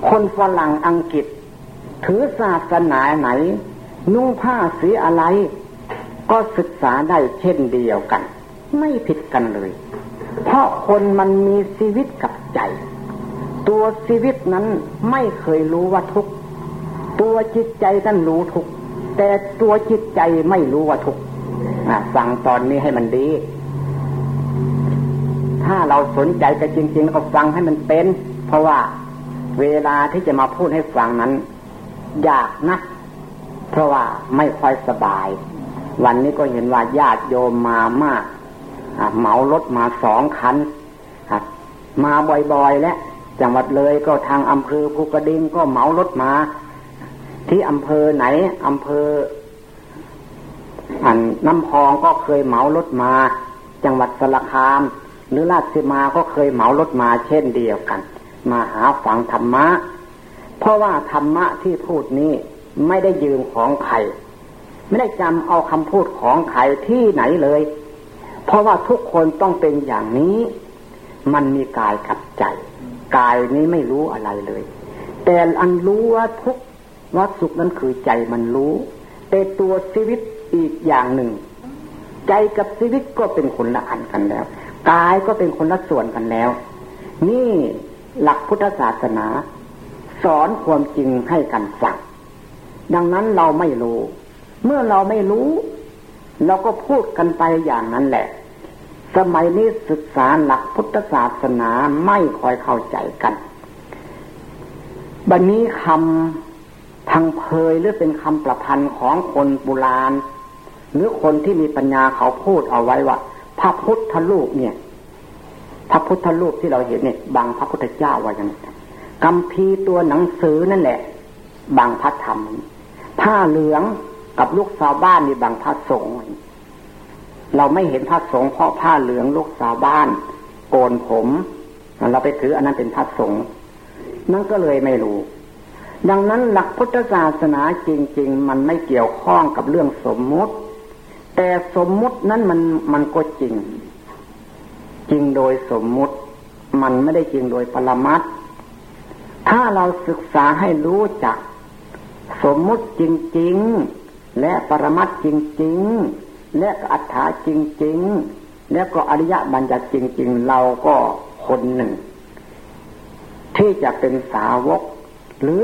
คนฝรั่งอังกฤษ ถือศาสนาไหน นุ่งผ้าสีอะไร ก็ศึกษาได้เช่นเดียวกัน ไม่ผิดกันเลย เพราะคนมันมีชีวิตกับใจ ตัวชีวิตนั้นไม่เคยรู้ว่าทุกตัวจิตใจนั้นรู้ทุกแต่ตัวจิตใจไม่รู้ว่าทุก ฟังตอนนี้ให้มันดี ถ้าเราสนใจกันจริง ๆ ก็ฟังให้มันเป็น เพราะว่าเวลาที่จะมาพูดให้ฟังนั้น ยากนะเพราะว่าไม่ค่อยสบาย วันนี้ก็เห็นว่าญาติโยมมามากเหมารถมาสองคันมาบ่อยๆ แล้วจังหวัดเลยก็ทางอำเภอภูกระดึงก็เหมารถมา ที่อำเภอไหนอำเภอ อันน้ำพองก็เคยเหมารถมา จังหวัดสระคาม หรือราชสีมาก็เคยเหมารถมาเช่นเดียวกัน มาหาฟังธรรมะ เพราะว่าธรรมะที่พูดนี้ไม่ได้ยืมของใครไม่ได้จำเอาคำพูดของใครที่ไหนเลย เพราะว่าทุกคนต้องเป็นอย่างนี้ มันมีกายกับใจ กายนี้ไม่รู้อะไรเลย แต่อันรู้ว่าทุกว่าสุขนั้นคือใจมันรู้ แต่ตัวชีวิต อีกอย่างหนึ่ง ใจกับชีวิตก็เป็นคนละอันกันแล้วกายก็เป็นคนละส่วนกันแล้ว นี่หลักพุทธศาสนา สอนความจริงให้กันฟังดังนั้นเราไม่รู้ เมื่อเราไม่รู้ เราก็พูดกันไปอย่างนั้นแหละ สมัยนี้ศึกษาหลักพุทธศาสนาไม่ค่อยเข้าใจกัน บันนี้คำทางเพยหรือเป็นคำประพันธ์ของคนโบราณ หรือคนที่มีปัญญาเขาพูดเอาไว้ว่าพระพุทธรูปเนี่ย พระพุทธรูปที่เราเห็นเนี่ยบางพระพุทธเจ้าว่าอย่างนี้กัมพีตัวหนังสือนั่นแหละ บางพระธรรม ผ้าเหลืองกับลูกสาวบ้านนี่บางพระสงฆ์เราไม่เห็นพระสงฆ์เพราะผ้าเหลืองลูกสาวบ้าน โกนผมเราไปถืออันนั้นเป็นพระสงฆ์นั่นก็เลยไม่รู้ ดังนั้นหลักพุทธศาสนาจริง ๆ มันไม่เกี่ยวข้องกับเรื่องสมมุติ แต่สมมุตินั้นมันมันก็จริง จริงโดยสมมุติ มันไม่ได้จริงโดยปรมัตถ้าเราศึกษาให้รู้จัก สมมุติจริง ๆ และปรมัตจริง ๆ และอัฏฐาจริง ๆ และก็อริยบัญญัติจริง ๆ เราก็คนหนึ่ง ที่จะเป็นสาวก หรือ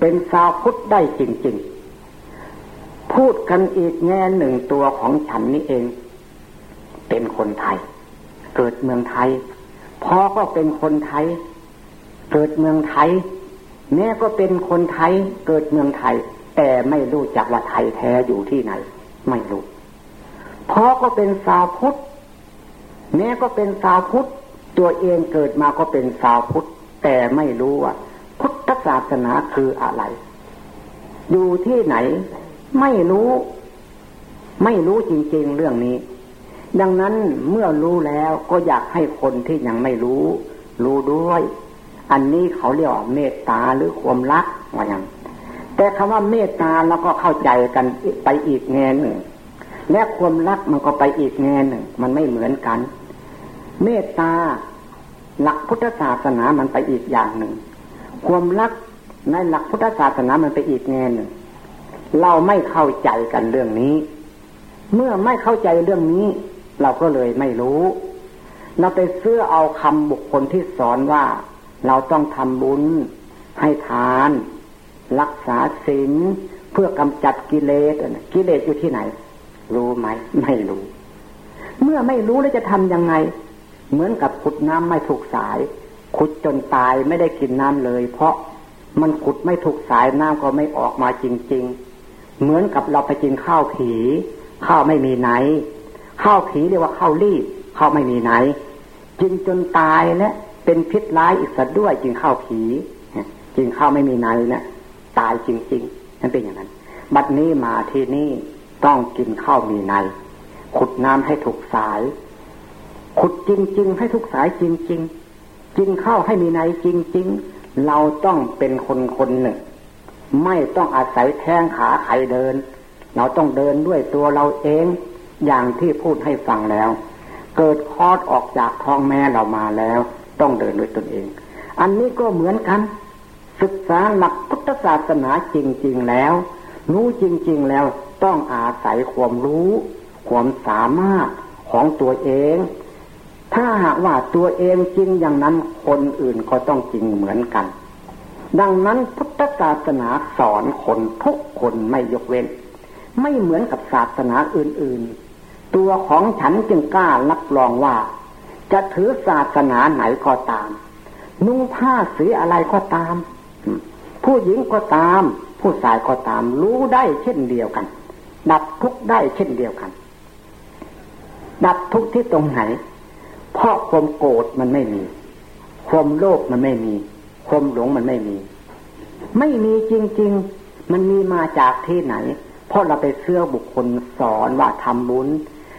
เป็นสาวพุทธได้จริง ๆ พูดกันอีกแง่หนึ่งตัวของฉันนี่เอง เป็นคนไทย เกิดเมืองไทยพ่อก็เป็นคนไทย เกิดเมืองไทย แม่ก็เป็นคนไทย เกิดเมืองไทย แต่ไม่รู้จักว่าไทยแท้อยู่ที่ไหน ไม่รู้พ่อก็เป็นสาวพุทธแม่ก็เป็นสาวพุทธตัวเองเกิดมาก็เป็นสาวพุทธแต่ไม่รู้ว่า พุทธศาสนาคืออะไร อยู่ที่ไหน ไม่รู้ ไม่รู้จริง ๆ เรื่องนี้ ดังนั้นเมื่อรู้แล้วก็อยากให้คนที่ยังไม่รู้ รู้ด้วย อันนี้เขาเรียกว่าเมตตาหรือความรักว่าอย่างแต่คำว่าเมตตาเราก็เข้าใจกันไปอีกแง่หนึ่ง และความรักมันก็ไปอีกแง่หนึ่ง มันไม่เหมือนกัน เมตตาหลักพุทธศาสนามันไปอีกอย่างหนึ่ง ความรักในหลักพุทธศาสนามันไปอีกแง่หนึ่ง เราไม่เข้าใจกันเรื่องนี้ เมื่อไม่เข้าใจเรื่องนี้ เราก็เลยไม่รู้ เราไปเสื้อเอาคำบุคคลที่สอนว่า เราต้องทำบุญ ให้ทาน รักษาศีลเพื่อกำจัดกิเลสกิเลสอยู่ที่ไหน รู้ไหมไม่รู้ เมื่อไม่รู้แล้วจะทำยังไง เหมือนกับขุดน้ำไม่ถูกสาย ขุดจนตายไม่ได้กินน้ำเลย เพราะมันขุดไม่ถูกสายน้ำก็ไม่ออกมาจริง ๆ เหมือนกับเราไปกินข้าวผีข้าวไม่มีไหน ข้าวผีเรียกว่าข้าวรีบข้าวไม่มีไหน กินจนตายและเป็นพิษร้ายอีกสัตว์ด้วยกินข้าวผีกินข้าวไม่มีไหนนะตายจริงๆนั่นเป็นอย่างนั้น บัดนี้มาที่นี่ต้องกินข้าวมีใน ขุดน้ำให้ถูกสาย ขุดจริง ๆ ให้ทุกสายจริง ๆ กินข้าวให้มีในจริง ๆ เราต้องเป็นคนคนหนึ่ง ไม่ต้องอาศัยแท่งขาไขเดิน เราต้องเดินด้วยตัวเราเองอย่างที่พูดให้ฟังแล้ว เกิดคลอดออกจากท้องแม่เรามาแล้ว ต้องเดินด้วยตนเอง อันนี้ก็เหมือนกัน ศึกษาหลักพุทธศาสนาจริง ๆแล้ว รู้จริง ๆแล้วต้องอาศัยความรู้ ความสามารถของตัวเอง ถ้าหากว่าตัวเองจริงอย่างนั้นคนอื่นก็ต้องจริงเหมือนกัน ดังนั้นพุทธศาสนาสอนคนทุกคนไม่ยกเว้น ไม่เหมือนกับศาสนาอื่นๆ ตัวของฉันจึงกล้ารับรองว่า จะถือศาสนาไหนก็ตาม นุ่งผ้าสีอะไรก็ตาม ผู้หญิงก็ตาม ผู้ชายก็ตาม รู้ได้เช่นเดียวกัน ดับทุกได้เช่นเดียวกัน ดับทุกที่ตรงไหน เพราะความโกรธมันไม่มี ความโลภมันไม่มี ความหลงมันไม่มี ไม่มีจริง ๆ มันมีมาจากที่ไหน เพราะเราไปเสื้อบุคคลสอนว่าทำบุญ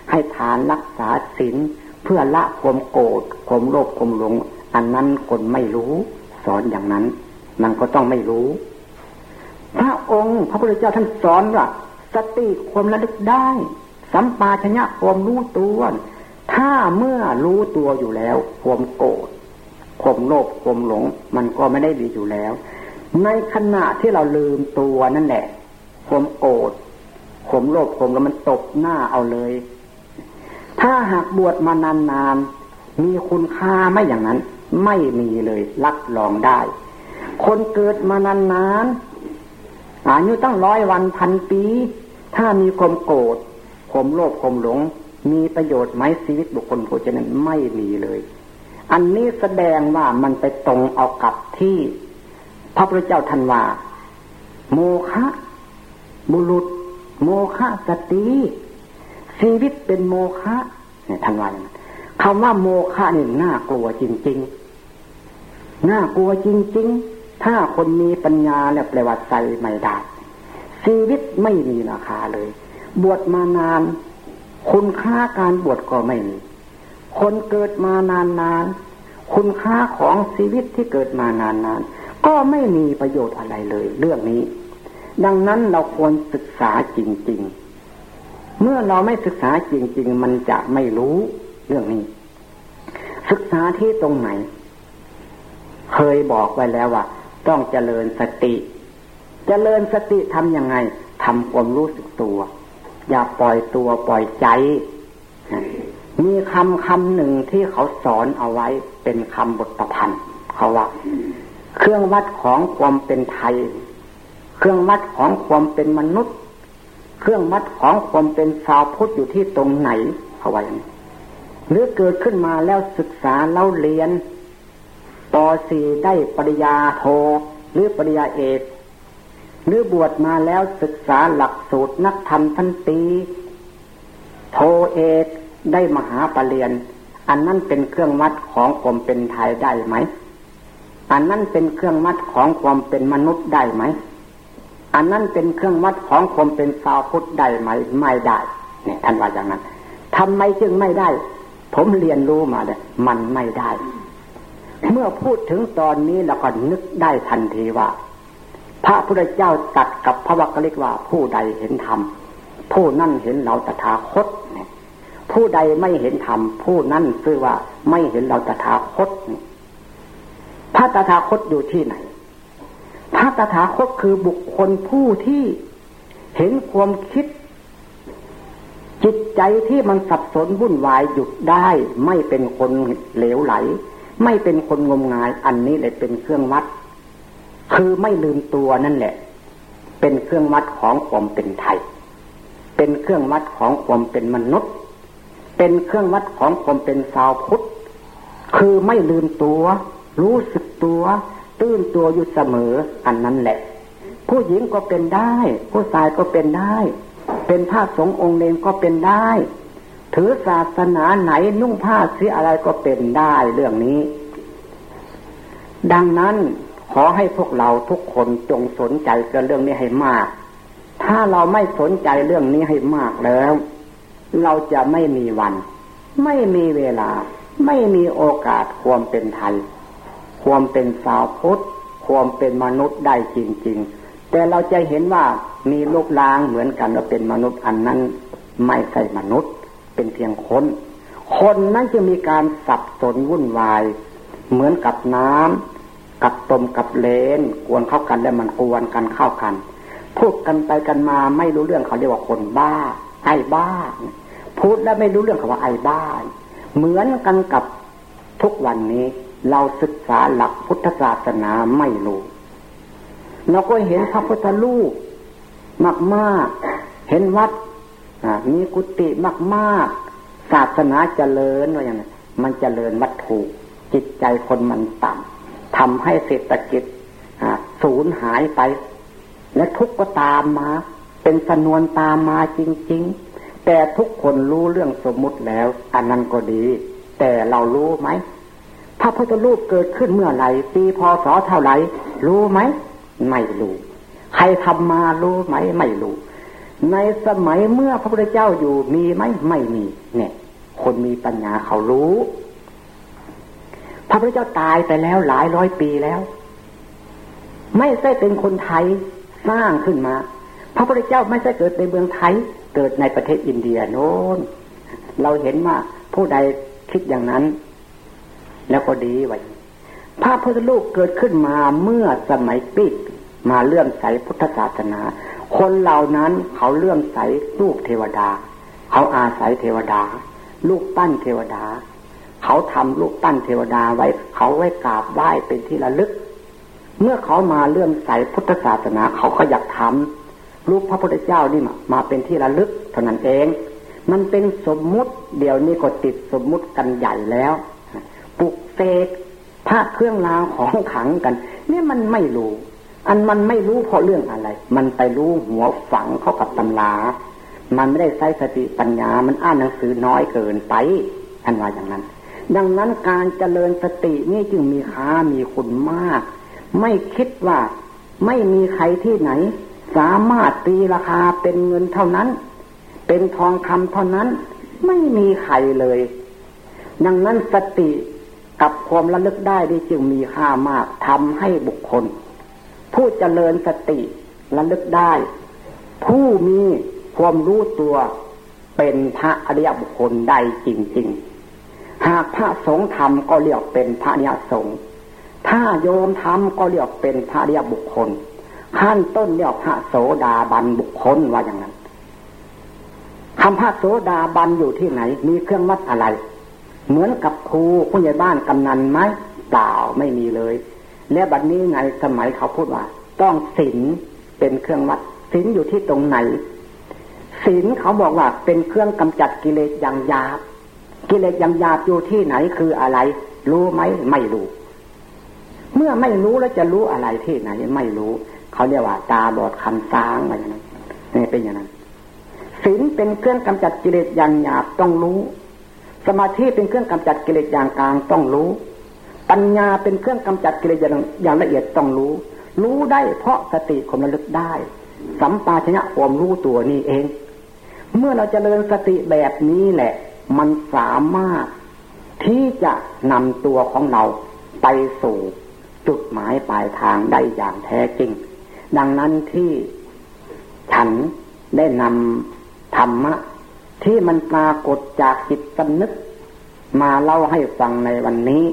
ให้ทานรักษาศีลเพื่อละความโกรธความโลภความหลง อันนั้นคนไม่รู้ สอนอย่างนั้น มันก็ต้องไม่รู้ พระองค์พระพุทธเจ้าท่านสอนว่าสติความระลึกได้ สัมปาชญะความรู้ตัว ถ้าเมื่อรู้ตัวอยู่แล้ว ความโกรธ ความโลภความหลง มันก็ไม่ได้ดีอยู่แล้ว ในขณะที่เราลืมตัวนั่นแหละความโกรธความโลภความแล้วมันตบหน้าเอาเลย ถ้าหากบวชมานานๆมีคุณค่าไม่อย่างนั้น ไม่มีเลยรับรองได้ คนเกิดมานานๆอายุตั้งร้อยวันพันปี ถ้ามีความโกรธข่มโลภข่มหลง มีประโยชน์ไหมชีวิตบุคคลผู้เจนั้นไม่มีเลย อันนี้แสดงว่ามันไปตรงเอากับที่ พระพุทธเจ้าทันว่า โมคะบุรุษ โมคะสติชีวิตเป็นโมคะเนี่ยทันว่าคำว่าโมคะนี่น่ากลัวจริง ๆ น่ากลัวจริง ๆ ถ้าคนมีปัญญาเนี่ยแปลว่าใจไม่ได้ชีวิตไม่มีราคาเลย บวชมานาน คุณค่าการบวชก็ไม่มี คนเกิดมานานนานคุณค่าของชีวิตที่เกิดมานานนานก็ไม่มีประโยชน์อะไรเลย เรื่องนี้ ดังนั้นเราควรศึกษาจริง ๆ เมื่อเราไม่ศึกษาจริง ๆ มันจะไม่รู้เรื่องนี้ ศึกษาที่ตรงไหน เคยบอกไว้แล้วว่า ต้องเจริญสติ เจริญสติทำยังไงทำความรู้สึกตัว อย่าปล่อยตัวปล่อยใจ มีคำคำหนึ่งที่เขาสอนเอาไว้เป็นคำบทประพันธ์เขาว่า เครื่องวัดของความเป็นไทย เครื่องวัดของความเป็นมนุษย์ เครื่องวัดของความเป็นสาวพุทธอยู่ที่ตรงไหนเขาว่าอย่างนี้หรือเกิดขึ้นมาแล้วศึกษาเล่าเรียนป .4 ได้ปริญญาโท หรือปริญญาเอกหรือบวชมาแล้วศึกษาหลักสูตรนักธรรมทันตีโทเอก ได้มหาปรริญญาอันนั้นเป็นเครื่องวัดของความเป็นไทยได้ไหม อันนั้นเป็นเครื่องวัดของความเป็นมนุษย์ได้ไหม อันนั้นเป็นเครื่องวัดของความเป็นสาวพุทธได้ไหม ไม่ได้เนี่ยท่านว่าอย่างนั้นทำไมจึงไม่ได้ ผมเรียนรู้มาเลยมันไม่ได้ เมื่อพูดถึงตอนนี้เราก็นึกได้ทันทีว่า พระพุทธเจ้าตัดกับพระวักกลิกว่าผู้ใดเห็นธรรมผู้นั่นเห็นเราตถาคต ผู้ใดไม่เห็นธรรมผู้นั่นคือว่าไม่เห็นเราตถาคตพระตถาคตอยู่ที่ไหน พระตถาคตคือบุคคลผู้ที่เห็นความคิด จิตใจที่มันสับสนวุ่นวายหยุดได้ ไม่เป็นคนเหลวไหล ไม่เป็นคนงมงาย อันนี้เลยเป็นเครื่องวัด คือไม่ลืมตัวนั่นแหละ เป็นเครื่องวัดของความเป็นไทย เป็นเครื่องวัดของความเป็นมนุษย์ เป็นเครื่องวัดของความเป็นสาวพุทธ คือไม่ลืมตัว รู้สึกตัว ตื่นตัวอยู่เสมออันนั้นแหละ ผู้หญิงก็เป็นได้ ผู้ชายก็เป็นได้ เป็นผ้าสงฆ์องค์เลงก็เป็นได้ ถือศาสนาไหนนุ่งผ้าสีอะไรก็เป็นได้เรื่องนี้ ดังนั้นขอให้พวกเราทุกคนจงสนใจกับเรื่องนี้ให้มาก ถ้าเราไม่สนใจเรื่องนี้ให้มากแล้ว เราจะไม่มีวัน ไม่มีเวลา ไม่มีโอกาสความเป็นไทย ความเป็นสาวพุทธความเป็นมนุษย์ได้จริง ๆ แต่เราจะเห็นว่ามีลูกลางเหมือนกันว่าเป็นมนุษย์อันนั้นไม่ใช่มนุษย์ เป็นเพียงคน คนนั้นจะมีการสับสนวุ่นวาย เหมือนกับน้ำกับตมกับเลน กวนเข้ากันแล้วมันกวนกันเข้ากันพูดกันไปกันมาไม่รู้เรื่องเขาเรียกว่าคนบ้า ไอ้บ้า พูดแล้วไม่รู้เรื่องเขาว่าไอ้บ้าเหมือนกันกับทุกวันนี้ เราศึกษาหลักพุทธศาสนาไม่รู้ เราก็เห็นพระพุทธรูปมากมากเห็นวัดมีกุฏิมากมากศาสนาเจริญว่าอย่างไรมันเจริญวัตถุจิตใจคนมันต่ำทำให้เศรษฐกิจสูญหายไป และทุกข์ก็ตามมา เป็นสนวนตามมาจริง ๆ แต่ทุกคนรู้เรื่องสมมุติแล้ว อันนั้นก็ดี แต่เรารู้ไหมพระพุทธรูปเกิดขึ้นเมื่อไหร่ปีพศเท่าไหร่รู้ไหมไม่รู้ใครทำมารู้ไหมไม่รู้ในสมัยเมื่อพระพุทธเจ้าอยู่มีไหมไม่มี เนี่ย คนมีปัญญาเขารู้ พระพุทธเจ้าตายไปแล้วหลายร้อยปีแล้ว ไม่ใช่เป็นคนไทยสร้างขึ้นมา พระพุทธเจ้าไม่ใช่เกิดในเมืองไทย เกิดในประเทศอินเดียโน้น เราเห็นว่าผู้ใดคิดอย่างนั้น แล้วก็ดีไว้พระพุทธรูปเกิดขึ้นมาเมื่อสมัยปิดมาเลื่อมใสพุทธศาสนา คนเหล่านั้นเขาเลื่อมใสลูกเทวดา เขาอาศัยเทวดา ลูกปั้นเทวดา เขาทำลูกปั้นเทวดาไว้ เขาไว้กราบไหว้เป็นที่ระลึก เมื่อเขามาเลื่อมใสพุทธศาสนา เขาก็อยากทำ รูปพระพุทธเจ้านี่มามาเป็นที่ระลึกเท่านั้นเอง มันเป็นสมมุติเดี๋ยวนี้ก็ติดสมมุติกันใหญ่แล้วปลุกเสกพระเครื่องรางของขังกันนี่มันไม่รู้ อันมันไม่รู้เพราะเรื่องอะไร มันไปรู้หัวฝังเข้ากับตำรามันไม่ได้ใช้สติปัญญา มันอ่านหนังสือน้อยเกินไปท่านว่าอย่างนั้น ดังนั้นการเจริญสตินี่จึงมีค่ามีคุณมาก ไม่คิดว่าไม่มีใครที่ไหน สามารถตีราคาเป็นเงินเท่านั้น เป็นทองคำเท่านั้น ไม่มีใครเลย ดังนั้นสติกับความระลึกได้ที่จึงมีค่ามากทำให้บุคคล ผู้เจริญสติระลึกได้ ผู้มีความรู้ตัวเป็นพระอริยบุคคลได้จริง ๆ หากพระสงฆ์ทำก็เรียกเป็นพระอริยสงฆ์ถ้าโยมทำก็เรียกเป็นพระอริยบุคคล ขั้นต้นเรียกพระโสดาบันบุคคลว่าอย่างนั้นคำพระโสดาบันอยู่ที่ไหน มีเครื่องวัดอะไร เหมือนกับครูผู้ใหญ่บ้านกำนันไหมเปล่าไม่มีเลย แล้วบัดนนี้ไงสมัยเขาพูดว่า ต้องศีลเป็นเครื่องวัดศีลอยู่ที่ตรงไหนศีลเขาบอกว่าเป็นเครื่องกำจัดกิเลสอย่างหยาบกิเลสอย่างหยาบอยู่ที่ไหนคืออะไร รู้ไหมไม่รู้ เมื่อไม่รู้แล้วจะรู้อะไรที่ไหนไม่รู้ เขาเรียกว่า ตาบอดคำสางอะไรอย่างนั้นนี่เป็นอย่างนั้นศีลเป็นเครื่องกำจัดกิเลสอย่างหยาบต้องรู้ สมาธิเป็นเครื่องกำจัดกิเลสอย่างกลางต้องรู้ ปัญญาเป็นเครื่องกำจัดกิเลสอย่างละเอียดต้องรู้ รู้ได้เพราะสติความระลึกได้ สัมปาชัญญะความรู้ตัวนี้เอง เมื่อเราจเจริญสติแบบนี้แหละ มันสามารถที่จะนำตัวของเราไปสู่จุดหมายปลายทางได้อย่างแท้จริง ดังนั้นที่ฉันได้นำธรรมะ ที่มันปรากฏจากจิตสำนึก มาเล่าให้ฟังในวันนี้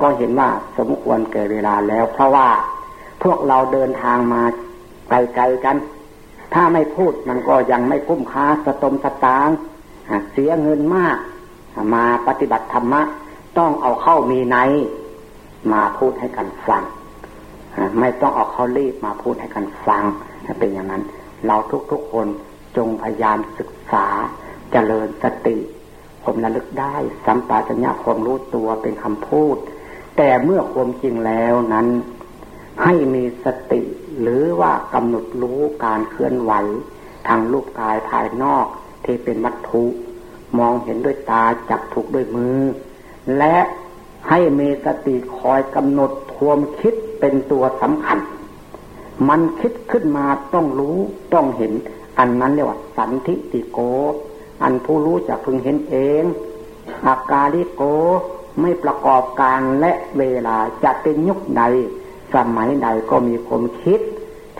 ก็เห็นว่าสมควรเกิดเวลาแล้ว เพราะว่าพวกเราเดินทางมาไกลๆกัน ถ้าไม่พูดมันก็ยังไม่คุ้มค่าสตมสตางเสียเงินมาก มาปฏิบัติธรรมะ ต้องเอาเข้ามีใน มาพูดให้กันฟัง ไม่ต้องเอาเขารีบมาพูดให้กันฟังเป็นอย่างนั้น เราทุกๆคนจงพยายามศึกษาเจริญสติผมระลึกได้ สัมปชัญญะความรู้ตัวเป็นคำพูด แต่เมื่อความจริงแล้วนั้น ให้มีสติ หรือว่ากำหนดรู้การเคลื่อนไหว ทางรูปกายภายนอกที่เป็นวัตถุ มองเห็นด้วยตาจับถูกด้วยมือ และให้มีสติคอยกำหนด ความคิดเป็นตัวสำคัญ มันคิดขึ้นมาต้องรู้ต้องเห็น อันนั้นเรียกว่า สันทิติโก อันผู้รู้จะพึงเห็นเอง อากาลิโกไม่ประกอบการและเวลาจะเป็นยุคใดสมัยใดก็มีความคิด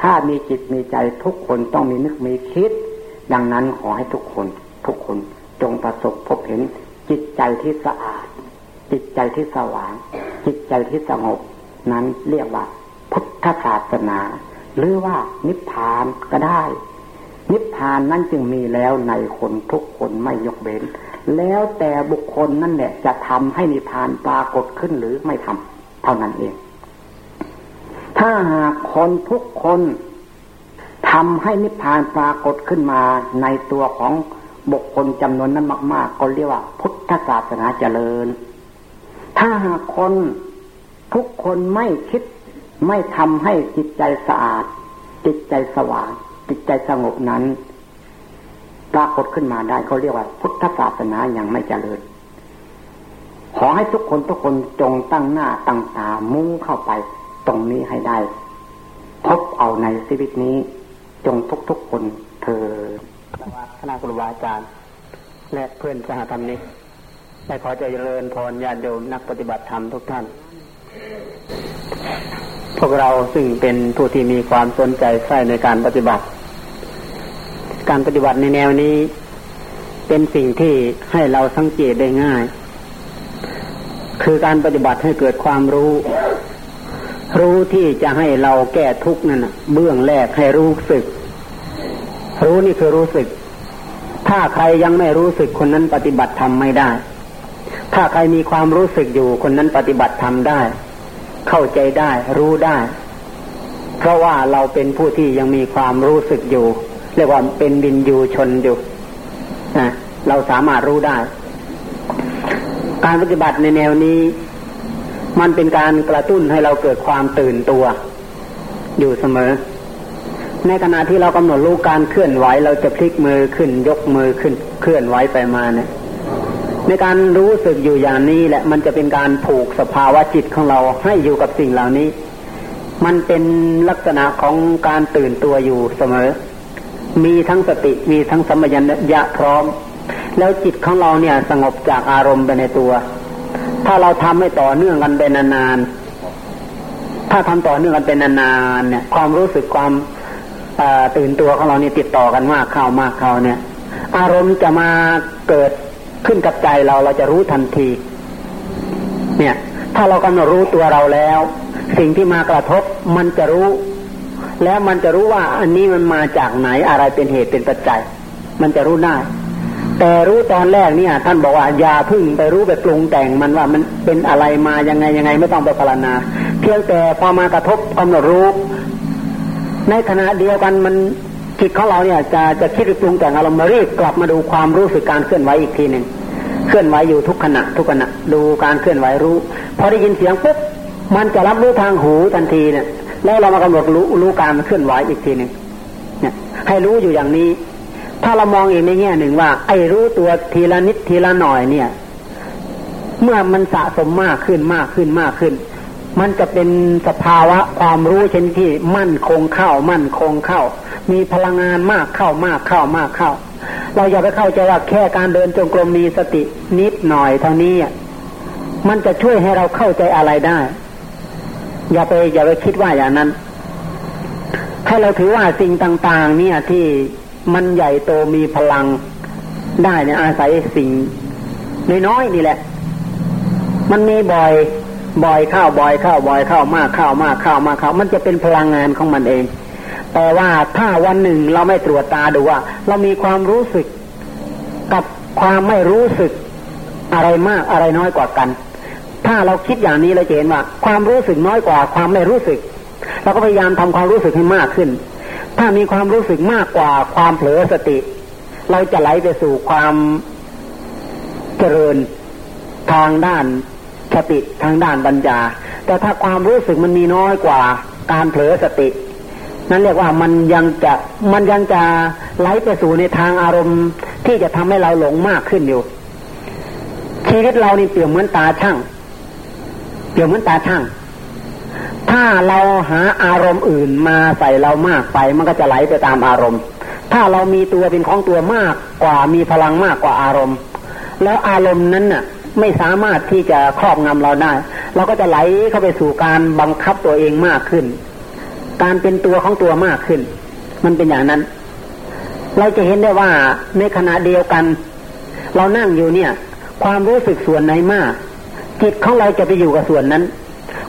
ถ้ามีจิตมีใจทุกคนต้องมีนึกมีคิด ดังนั้นขอให้ทุกคนทุกคนจงประสบพบเห็นจิตใจที่สะอาด จิตใจที่สว่าง จิตใจที่สงบ นั้นเรียกว่า พุทธศาสนา หรือว่านิพพานก็ได้ นิพพานนั้นจึงมีแล้วในคนทุกคนไม่ยกเว้น แล้วแต่บุคคลนั่นแหละจะทำให้นิพพานปรากฏขึ้นหรือไม่ทำเท่านั้นเอง ถ้าหากคนทุกคนทำให้นิพพานปรากฏขึ้นมาในตัวของบุคคลจำนวนนั้นมาก ๆ ก็เรียกว่า พุทธศาสนาเจริญ ถ้าหากคน ทุกคนไม่คิดไม่ทำให้จิตใจสะอาด จิตใจสว่าง จิตใจสงบนั้นปรากฏขึ้นมาได้เขาเรียกว่า พุทธศาสนายังไม่เจริญ ขอให้ทุกคนทุกคนจงตั้งหน้าตั้งตามุ่งเข้าไป ตรงนี้ให้ได้ พบเอาในชีวิตนี้ จงทุกๆคนเธอคณะครูบาอาจารย์ และเพื่อนสหธรรมนี้ได้ขอจเจริญพรญาติโยมนักปฏิบัติธรรมทุกท่าน พวกเราซึ่งเป็นผู้ที่มีความสนใจใส่ในการปฏิบัติ การปฏิบัติในแนวนี้ เป็นสิ่งที่ให้เราสังเกตได้ง่าย คือการปฏิบัติให้เกิดความรู้ รู้ที่จะให้เราแก้ทุกข์นั่นเบื้องแรกให้รู้สึก รู้นี่คือรู้สึก ถ้าใครยังไม่รู้สึกคนนั้นปฏิบัติทำไม่ได้ ถ้าใครมีความรู้สึกอยู่คนนั้นปฏิบัติทำได้ เข้าใจได้ รู้ได้ เพราะว่าเราเป็นผู้ที่ยังมีความรู้สึกอยู่เรียกว่าเป็นบินยูชนอยู่นะเราสามารถรู้ได้ การปฏิบัติในแนวนี้ มันเป็นการกระตุ้นให้เราเกิดความตื่นตัว อยู่เสมอ ในขณะที่เรากำหนดรู้การเคลื่อนไหว เราจะพลิกมือขึ้น ยกมือขึ้น เคลื่อนไหวไปมาเนี่ย ในการรู้สึกอยู่อย่างนี้แหละมันจะเป็นการผูกสภาวะจิตของเราให้อยู่กับสิ่งเหล่านี้ มันเป็นลักษณะของการตื่นตัวอยู่เสมอ มีทั้งสติมีทั้งสมัญญะพร้อม แล้วจิตของเราเนี่ยสงบจากอารมณ์ไปในตัว ถ้าเราทำให้ต่อเนื่องกันเป็นนานๆถ้าทำต่อเนื่องกันเป็นนานๆเนี่ย ความรู้สึกความตื่นตัวของเราเนี่ยติดต่อกันมากเข้ามากเข้าเนี่ย อารมณ์จะมาเกิด ขึ้นกับใจเราเราจะรู้ทันที เนี่ย ถ้าเรากำหนดรู้ตัวเราแล้ว สิ่งที่มากระทบมันจะรู้ แล้วมันจะรู้ว่าอันนี้มันมาจากไหนอะไรเป็นเหตุเป็นปัจจัย มันจะรู้ได้แต่รู้ตอนแรกเนี่ย ท่านบอกว่าอย่าพึ่งไปรู้ไปปรุงแต่งมันว่ามันเป็นอะไรมายังไงยังไงไม่ต้องไปพารณาเพียงแต่พอมากระทบกำหนดรู้ ในขณะเดียวกันมัน จิตของเราเนี่ยจะจะคิดปรุงแต่งอารมณ์มารีบกลับมาดูความรู้สึกการเคลื่อนไหวอีกทีหนึ่งเคลื่อนไหวอยู่ทุกขณะ ทุกขณะดูการเคลื่อนไหวรู้ พอได้ยินเสียงปุ๊บมันจะรับรู้ทางหูทันทีเนี่ยแล้วเรามากำหนดรู้รู้การเคลื่อนไหวอีกทีหนึ่งเนี่ยให้รู้อยู่อย่างนี้ ถ้าเรามองอีกในแง่หนึ่งว่า ไอ้รู้ตัวทีละนิดทีละหน่อยเนี่ย เมื่อมันสะสมมากขึ้นมากขึ้นมากขึ้น มันจะเป็นสภาวะความรู้เช่นที่มั่นคงเข้ามั่นคงเข้า มีพลังงานมากเข้ามากเข้ามากเข้า เราอย่าไปเข้าใจว่าแค่การเดินจงกรมมีสตินิดหน่อยเท่านี้มันจะช่วยให้เราเข้าใจอะไรได้ อย่าไป อย่าไปคิดว่าอย่างนั้น ให้เราถือว่าสิ่งต่าง ๆ เนี่ยที่มันใหญ่โตมีพลังได้เนี่ยอาศัยสิ่งน้อยๆนี่แหละ มันมีบ่อย บ่อยเข้าบ่อยเข้าบ่อยเข้ามากเข้ามากเข้ามากเข้ามันจะเป็นพลังงานของมันเอง แต่ว่าถ้าวันหนึ่งเราไม่ตรวจตาดูว่า เรามีความรู้สึก กับความไม่รู้สึกอะไรมากอะไรน้อยกว่ากัน ถ้าเราคิดอย่างนี้เราจะเห็นว่า ความรู้สึกน้อยกว่า ความไม่รู้สึก เราก็พยายามทำความรู้สึกให้มากขึ้น ถ้ามีความรู้สึกมากกว่าความเผลอสติ เราจะไหลไปสู่ความเจริญทางด้านสติทางด้านปัญญา แต่ถ้าความรู้สึกมันมีน้อยกว่าการเผลอสติ นั่นเรียกว่ามันยังจะมันยังจะไหลไปสู่ในทางอารมณ์ที่จะทำให้เราหลงมากขึ้นอยู่ ชีวิตเรานี่เปรียบเหมือนตาช่าง เปรียบเหมือนตาช่าง ถ้าเราหาอารมณ์อื่นมาใส่เรามากไป มันก็จะไหลไปตามอารมณ์ ถ้าเรามีตัวเป็นของตัวมากกว่ามีพลังมากกว่าอารมณ์ แล้วอารมณ์นั้นน่ะ ไม่สามารถที่จะครอบงำเราได้ เราก็จะไหลเข้าไปสู่การบังคับตัวเองมากขึ้น การเป็นตัวของตัวมากขึ้น มันเป็นอย่างนั้น เราจะเห็นได้ว่าในขณะเดียวกัน เรานั่งอยู่เนี่ย ความรู้สึกส่วนไหนมาก จิตของเราจะไปอยู่กับส่วนนั้น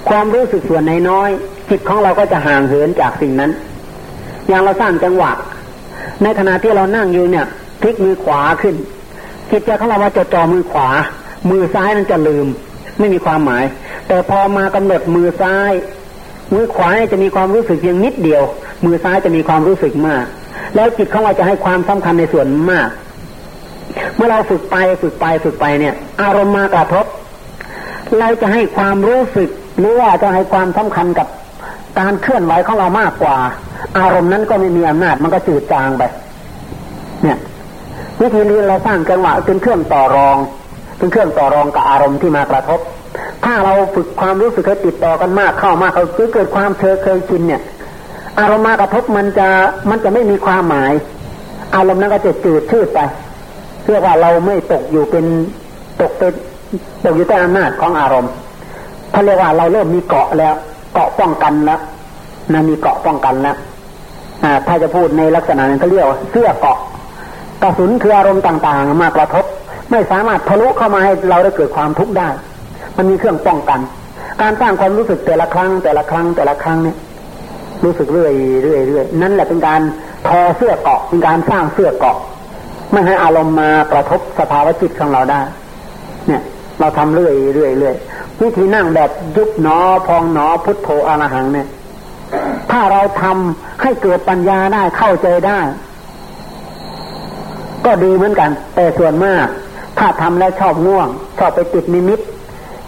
ความรู้สึกส่วนไหนน้อย จิตของเราก็จะห่างเหินจากสิ่งนั้น อย่างเราสร้างจังหวะ ในขณะที่เรานั่งอยู่เนี่ยพลิกมือขวาขึ้น จิตใจของเราว่าจะจอมือขวา มือซ้ายนั้นจะลืม ไม่มีความหมาย แต่พอมากำหนดมือซ้าย มือขวาจะมีความรู้สึกเพียงนิดเดียว มือซ้ายจะมีความรู้สึกมาก แล้วจิตของเราจะให้ความสำคัญในส่วนมาก เมื่อเราฝึกไปฝึกไปฝึกไปเนี่ย อารมณ์มากระทบ เราจะให้ความรู้สึกหรือว่าจะให้ความสำคัญกับการเคลื่อนไหวของเรามากกว่า อารมณ์นั้นก็ไม่มีอำนาจมันก็จืดจางไป เนี่ยวิธีนี้เราสร้างจังหวะเป็นเครื่องต่อรอง เป็นเครื่องต่อรองกับอารมณ์ที่มากระทบ ถ้าเราฝึกความรู้สึกให้ติดต่อกันมากเข้ามากเขาเกิดความเคยเคยชินเนี่ย อารมณ์มากระทบมันจะมันจะไม่มีความหมาย อารมณ์นั้นก็จะจืดชืดไปเพื่อว่าเราไม่ตกอยู่เป็นตกเป็นตกอยู่ใต้อำนาจของอารมณ์เขาเรียกว่าเราเริ่มมีเกาะแล้ว เกาะป้องกันแล้วนะมีเกาะป้องกันแล้วถ้าจะพูดในลักษณะนั้นเขาเรียกว่าเสื้อเกาะกระสุนคืออารมณ์ต่างๆ มากระทบ ไม่สามารถทะลุเข้ามาให้เราได้เกิดความทุกข์ได้ มันมีเครื่องป้องกัน การสร้างความรู้สึกแต่ละครั้ง แต่ละครั้งแต่ละครั้งเนี่ยรู้สึกเรื่อยเรื่อยเรื่อยนั่นแหละเป็นการทอเสื้อเกาะเป็นการสร้างเสื้อเกาะไม่ให้อารมณ์มากระทบสภาวะจิตของเราได้ เนี่ย เราทำเรื่อยเรื่อยเรื่อยวิธีนั่งแบบยุบหนอพองหนอพุทโธอรหังเนี่ย ถ้าเราทำให้เกิดปัญญาได้เข้าใจได้ ก็ดีเหมือนกัน แต่ส่วนมาก ถ้าทำแล้วชอบง่วง ชอบไปติดนิมิต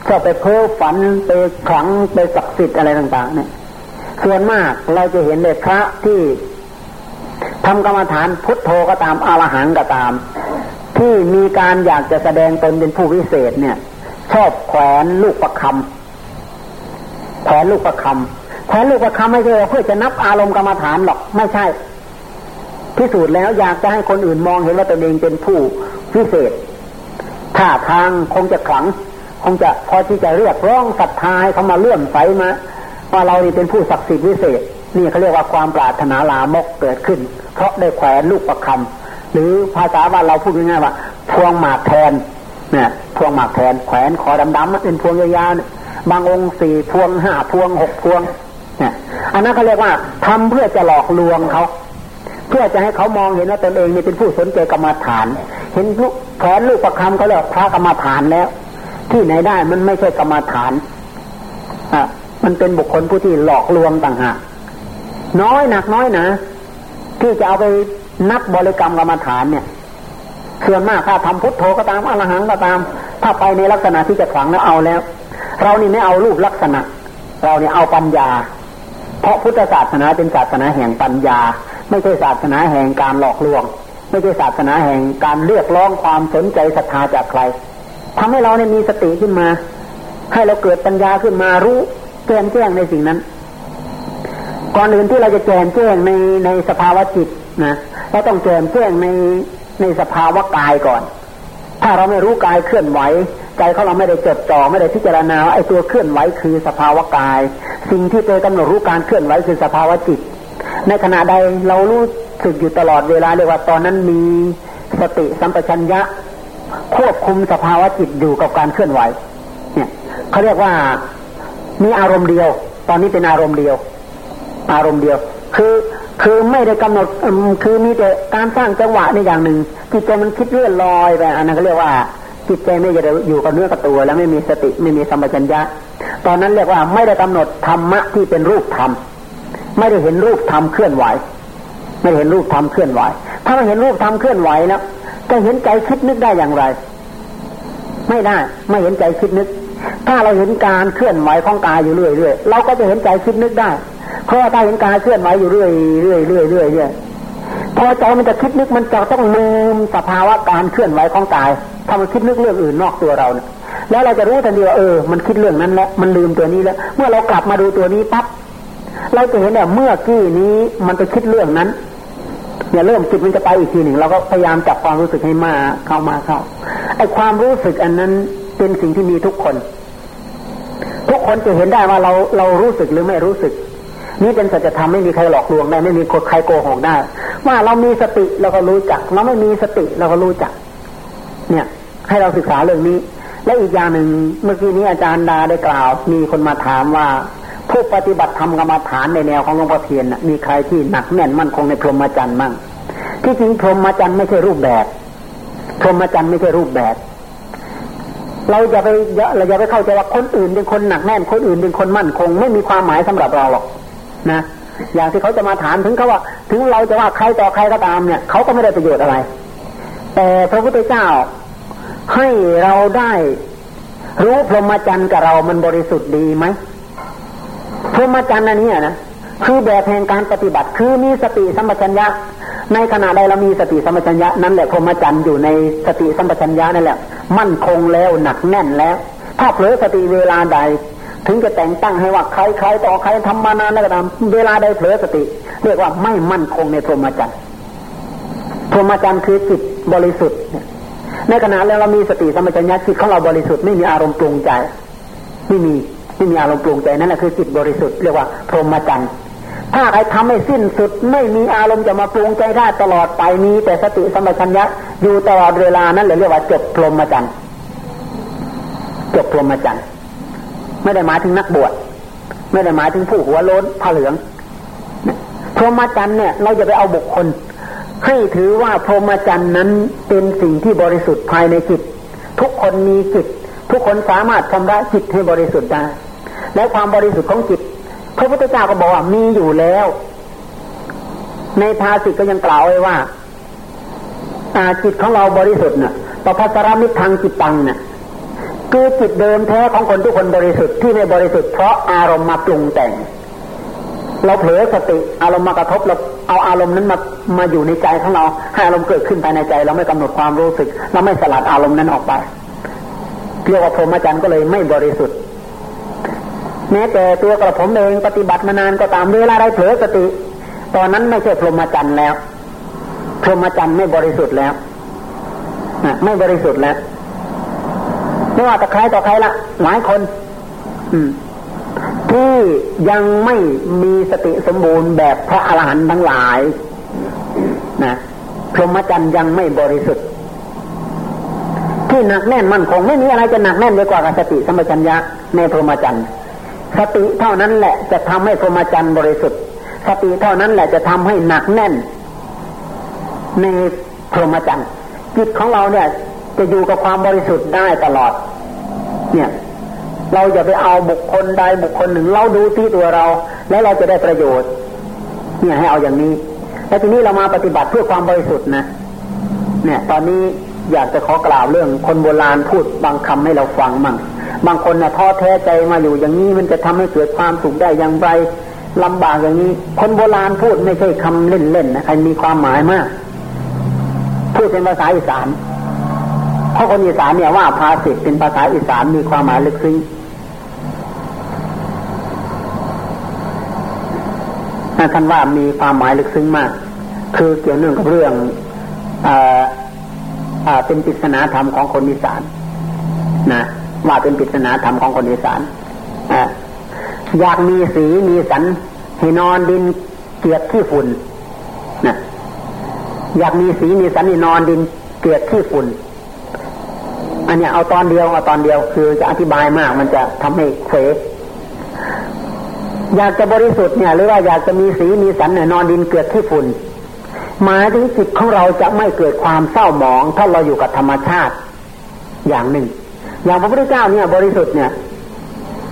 ชอบไปเพ้อฝันไปขลังไปศักดิ์สิทธิ์อะไรต่างๆ เนี่ย ส่วนมากเราจะเห็นเด็กพระที่ทำกรรมฐานพุทโธก็ตามอารหังก็ตาม ที่มีการอยากจะแสดงตนเป็นผู้วิเศษเนี่ย ชอบแขวนลูกประคำแขวนลูกประคำแขวนลูกประคำไม่ใช่เพื่อจะนับอารมณ์กรรมฐานหรอกไม่ใช่พิสูจน์แล้วอยากจะให้คนอื่นมองเห็นว่าตนเองเป็นผู้วิเศษท่าทางคงจะขลัง คงจะพอที่จะเรียกร้องศรัทธาให้เขามาเลื่อมใสมาว่าเรานี่เป็นผู้ศักดิ์สิทธิ์วิเศษ นี่เขาเรียกว่าความปรารถนาลามกเกิดขึ้น เพราะได้แขวนลูกประคำหรือภาษาบ้านเราพูดง่ายๆว่า พวงหมากแทนเนี่ยพวงหมากแทนแขวนขอดำๆมันเป็นพวงยาวๆบางองค์สี่พวงห้าพวงหกพวงเนี่ยอันนั้นเขาเรียกว่าทำเพื่อจะหลอกลวงเขาเพื่อจะให้เขามองเห็นว่าตนเองนี่เป็นผู้สนใจกรรมฐาน เห็นลูกแขวนลูกประคำเขาเรียกพระกรรมฐานแล้ว ที่ไหนได้มันไม่ใช่กรรมฐานอะมันเป็นบุคคลผู้ที่หลอกลวงต่างหากน้อยหนักน้อยนะที่จะเอาไปนับบริกรรมกรรมฐานเนี่ยส่วนมากถ้าทำพุทโธก็ตามอรหังก็ตาม ถ้าไปในลักษณะที่จะขวางแล้วเอาแล้ว เรานี่ไม่เอารูปลักษณะ เราเนี่ยเอาปัญญา เพราะพุทธศาสนาเป็นศาสนาแห่งปัญญา ไม่ใช่ศาสนาแห่งการหลอกลวง ไม่ใช่ศาสนาแห่งการเรียกร้องความสนใจศรัทธาจากใคร ทำให้เราเนี่ยมีสติขึ้นมา ให้เราเกิดปัญญาขึ้นมารู้แจ้งแจ้งในสิ่งนั้น ก่อนอื่นที่เราจะแจ้งแจ้งในในสภาวะจิตนะเราต้องแจ้งแจ้งในในสภาวะกายก่อน ถ้าเราไม่รู้กายเคลื่อนไหวใจเขาเราไม่ได้จดจ่อไม่ได้พิจารณาไอ้ตัวเคลื่อนไหวคือสภาวะกาย สิ่งที่เปกำหนดรู้การเคลื่อนไหวคือสภาวะจิต ในขณะใดเรารู้สึกอยู่ตลอดเวลาเรียกว่าตอนนั้นมีสติสัมปชัญญะ ควบคุมสภาวะจิตอยู่กับการเคลื่อนไหว เนี่ยเขาเรียกว่ามีอารมณ์เดียว ตอนนี้เป็นอารมณ์เดียว อารมณ์เดียว คือคือไม่ได้กำหนดคือมีแต่การสร้างจังหวะในอย่างหนึ่งจิตใจมันคิดเลื่อนลอยไปอันนั้นเขาเรียกว่าจิตใจไม่จะอยู่กับเนื้อกับตัว แล้วไม่มีสติไม่มีสัมปชัญญะ ตอนนั้นเรียกว่าไม่ได้กำหนดธรรมะที่เป็นรูปธรรมไม่ได้เห็นรูปธรรมเคลื่อนไหว ไม่เห็นรูปธรรมเคลื่อนไหว ถ้าไม่เห็นรูปธรรมเคลื่อนไหวนะ จะเห็นใจคิดนึกได้อย่างไร ไม่ได้ไม่เห็นใจคิดนึก ถ้าเราเห็นการเคลื่อนไหวของกายอยู่เรื่อยๆเราก็จะเห็นใจคิดนึกได้ เพราะถ้าเห็นกายเคลื่อนไหวอยู่เรื่อยๆเรื่อยๆเรื่อยๆเรื่อยพอใจมันจะคิดนึกมันจะต้องลืมสภาวะการเคลื่อนไหวของกายถ้ามันคิดนึกเรื่องอื่นนอกตัวเราเนี่ยแล้วเราจะรู้ทันทีว่าเออ มันคิดเรื่องนั้นแล้วมันลืมตัวนี้แล้ว เมื่อเรากลับมาดูตัวนี้ปั๊บเราจะเห็นเนี่ยเมื่อกี้นี้มันไปคิดเรื่องนั้น เนี่ยเริ่มจิตมันจะไปอีกทีหนึ่งเราก็พยายามจับความรู้สึกให้มาเข้ามาเข้าไอ้ความรู้สึกอันนั้นเป็นสิ่งที่มีทุกคน ทุกคนจะเห็นได้ว่าเราเรารู้สึกหรือไม่รู้สึก นี่เป็นสัจธรรมไม่มีใครหลอกลวงได้ไม่มีใครโกหกได้ ว่าเรามีสติเราก็รู้จัก เราไม่มีสติเราก็รู้จัก เนี่ย ให้เราศึกษาเรื่องนี้ และอีกอย่างหนึ่งเมื่อกี้นี้อาจารย์ดาได้กล่าว มีคนมาถามว่า ผู้ปฏิบัติธรรมกรรมฐานในแนวของหลวงพ่อเทียนมีใครที่หนักแน่นมั่นคงในพรหมจรรย์มั่ง ที่จริงพรหมจรรย์ไม่ใช่รูปแบบ พรหมจรรย์ไม่ใช่รูปแบบ เราจะไปเราจะไปเข้าใจว่าคนอื่นเป็นคนหนักแน่น คนอื่นเป็นคนมั่นคง ไม่มีความหมายสำหรับเราหรอกนะ อย่างที่เขาจะมาถามถึงเขาว่า ถึงเราจะว่าใครต่อใครก็ตามเนี่ยเขาก็ไม่ได้ประโยชน์อะไร แต่พระพุทธเจ้าให้เราได้รู้พรหมจรรย์กับเรามันบริสุทธิ์ดีไหม พรหมจรรย์อันนี้นะคือแบบแห่งการปฏิบัติ คือมีสติสัมปชัญญะ ในขณะใดเรามีสติสัมปชัญญะนั่นแหละพรหมจรรย์อยู่ในสติสัมปชัญญะนั่นแหละ มั่นคงแล้วหนักแน่นแล้ว ถ้าเผลอสติเวลาใด ถึงจะแต่งตั้งให้ว่าใครใครต่อใครทำมานานแล้วก็ตามเวลาใดเผลอสติ เรียกว่าไม่มั่นคงในพรหมจรรย์พรหมจรรย์คือจิตบริสุทธิ์ในขณะแล้วเรามีสติสัมปชัญญะจิตของเราบริสุทธิ์ไม่มีอารมณ์ปรุงใจไม่มี ไม่มีอารมณ์ปรุงใจนั่นแหละคือจิตบริสุทธิ์เรียกว่าพรหมจรรย์ถ้าใครทำให้สิ้นสุดไม่มีอารมณ์จะมาปรุงใจได้ตลอดไปมีแต่สติสัมปชัญญะอยู่ตลอดเวลานั้นเลยเรียกว่าจบพรหมจรรย์จบพรหมจรรย์ไม่ได้หมายถึงนักบวชไม่ได้หมายถึงผู้หัวโล้นผ้าเหลืองพรหมจรรย์เนี่ย เราจะไปเอาบุคคล ให้ถือว่าพรหมจรรย์นั้นเป็นสิ่งที่บริสุทธิ์ภายในจิต ทุกคนมีจิต ทุกคนสามารถชำระจิตให้บริสุทธิ์ได้ และความบริสุทธิ์ของจิต พระพุทธเจ้าก็บอกว่ามีอยู่แล้ว ในภาษิตก็ยังกล่าวไว้ว่าจิตของเราบริสุทธิ์เนี่ยต่อพัสรามิทางจิตตังเนี่ยคือจิตเดิมแท้ของคนทุกคนบริสุทธิ์ที่ไม่บริสุทธิ์เพราะอารมณ์มาปรุงแต่ง เราเผลอสติอารมณ์มากระทบเราเอาอารมณ์นั้นมามาอยู่ในใจของเราให้อารมณ์เกิดขึ้นภายในใจ เราไม่กำหนดความรู้สึก เราไม่สลัดอารมณ์นั้นออกไปเรียกว่าพรหมจรรย์ก็เลยไม่บริสุทธิ์ แม้แต่ตัวกระผมเองปฏิบัติมานานก็ตามเวลาไรเผลอสติ ตอนนั้นไม่ใช่พรหมจรรย์แล้ว พรหมจรรย์ไม่บริสุทธิ์แล้วไม่บริสุทธิ์แล้วไม่ว่าต่ใครต่อใครละหลายคน อืมที่ยังไม่มีสติสมบูรณ์แบบพระอรหันต์ทั้งหลายนะพรหมจรรย์ยังไม่บริสุทธิ์ ที่หนักแน่นมั่นคงไม่มีอะไรจะหนักแน่นไปกว่าสติสัมปชัญญะในพรหมจรรย์ สติเท่านั้นแหละจะทำให้พรหมจรรย์บริสุทธิ์ สติเท่านั้นแหละจะทำให้หนักแน่น ในพรหมจรรย์จิตของเราเนี่ย จะอยู่กับความบริสุทธิ์ได้ตลอด เนี่ย เราอย่าไปเอาบุคคลใดบุคคลหนึ่ง เราดูที่ตัวเรา แล้วเราจะได้ประโยชน์ เนี่ยให้เอาอย่างนี้ แล้วทีนี้เรามาปฏิบัติเพื่อความบริสุทธิ์นะเนี่ย ตอนนี้อยากจะขอกล่าวเรื่องคนโบราณพูดบางคำให้เราฟังมั่ง บางคนนะ่ะท้อแท้ใจมาอยู่อย่างนี้มันจะทำให้เกิดความสุขได้อย่างไรลำบากอย่างนี้ คนโบราณพูดไม่ใช่คำเล่นๆนะใครมีความหมายมาก พูดเป็นภาษาอีสาน เพราะคนอีสานเนี่ยว่าภาษิตเป็นภาษาอีสานมีความหมายลึกซึ้งท่านว่ามีความหมายลึกซึ้งมาก คือเกี่ยวเนื่องกับเรื่องอเป็นปริศนาธรรมของคนอีสาน นะ ว่าเป็นปริศนาธรรมของคนอีสานอยากมีสีมีสันให้นอนดินเกียดที่ฝุ่นนะอยากมีสีมีสันให้นอนดินเกียดที่ฝุ่น อันนี้เอาตอนเดียวเอาตอนเดียวคือจะอธิบายมากมันจะทำให้เฟอยากจะบริสุทธิ์เนี่ย หรือว่าอยากจะมีสีมีสันเนี่ยนอนดินเกิดที่ฝุ่นหมายถึงจิตของเราจะไม่เกิดความเศร้าหมอง ถ้าเราอยู่กับธรรมชาติอย่างหนึ่ง อย่างพระพุทธเจ้าเนี่ยบริสุทธิ์เนี่ย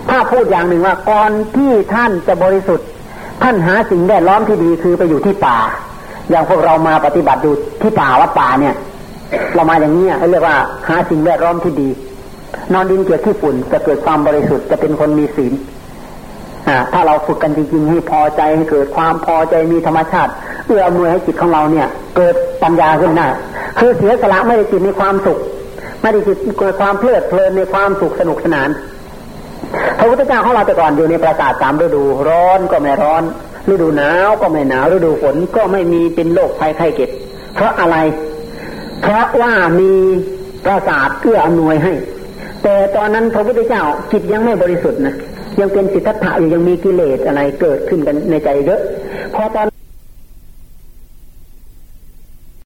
ถ้าพูดอย่างหนึ่งว่าก่อนที่ท่านจะบริสุทธิ์ ท่านหาสิ่งแวดล้อมที่ดีคือไปอยู่ที่ป่า อย่างพวกเรามาปฏิบัติอยู่ที่ป่าวัดป่าเนี่ย เรามาอย่างนี้เขาเรียกว่าหาสิ่งแวดล้อมที่ดี นอนดินเกิดที่ฝุ่นจะเกิดความบริสุทธิ์จะเป็นคนมีศีลถ้าเราฝึกกันจริงๆให้พอใจให้เกิดความพอใจมีธรรมชาติเอื้ออำนวยให้จิตของเราเนี่ย เกิดปัญญาขึ้นหน้าคือเสียสละไม่ได้จิตมีความสุข ไม่ได้จิตเกิดความเพลิดเพลินในความสุขสนุกสนานพระพุทธเจ้าของเราแต่ก่อนอยู่ในปราสาทสามฤดูร้อนก็ไม่ร้อน ฤดูหนาวก็ไม่หนาวฤดูฝนก็ไม่มีเป็นโรคภัยไข้เจ็บเพราะอะไร เพราะว่ามีปราสาทเอื้ออำนวยให้ แต่ตอนนั้นพระพุทธเจ้าจิตยังไม่บริสุทธิ์นะยังเป็นสิทธัตถะอยู่ยังมีกิเลสอะไรเกิดขึ้นกันในใจเยอะพอตอน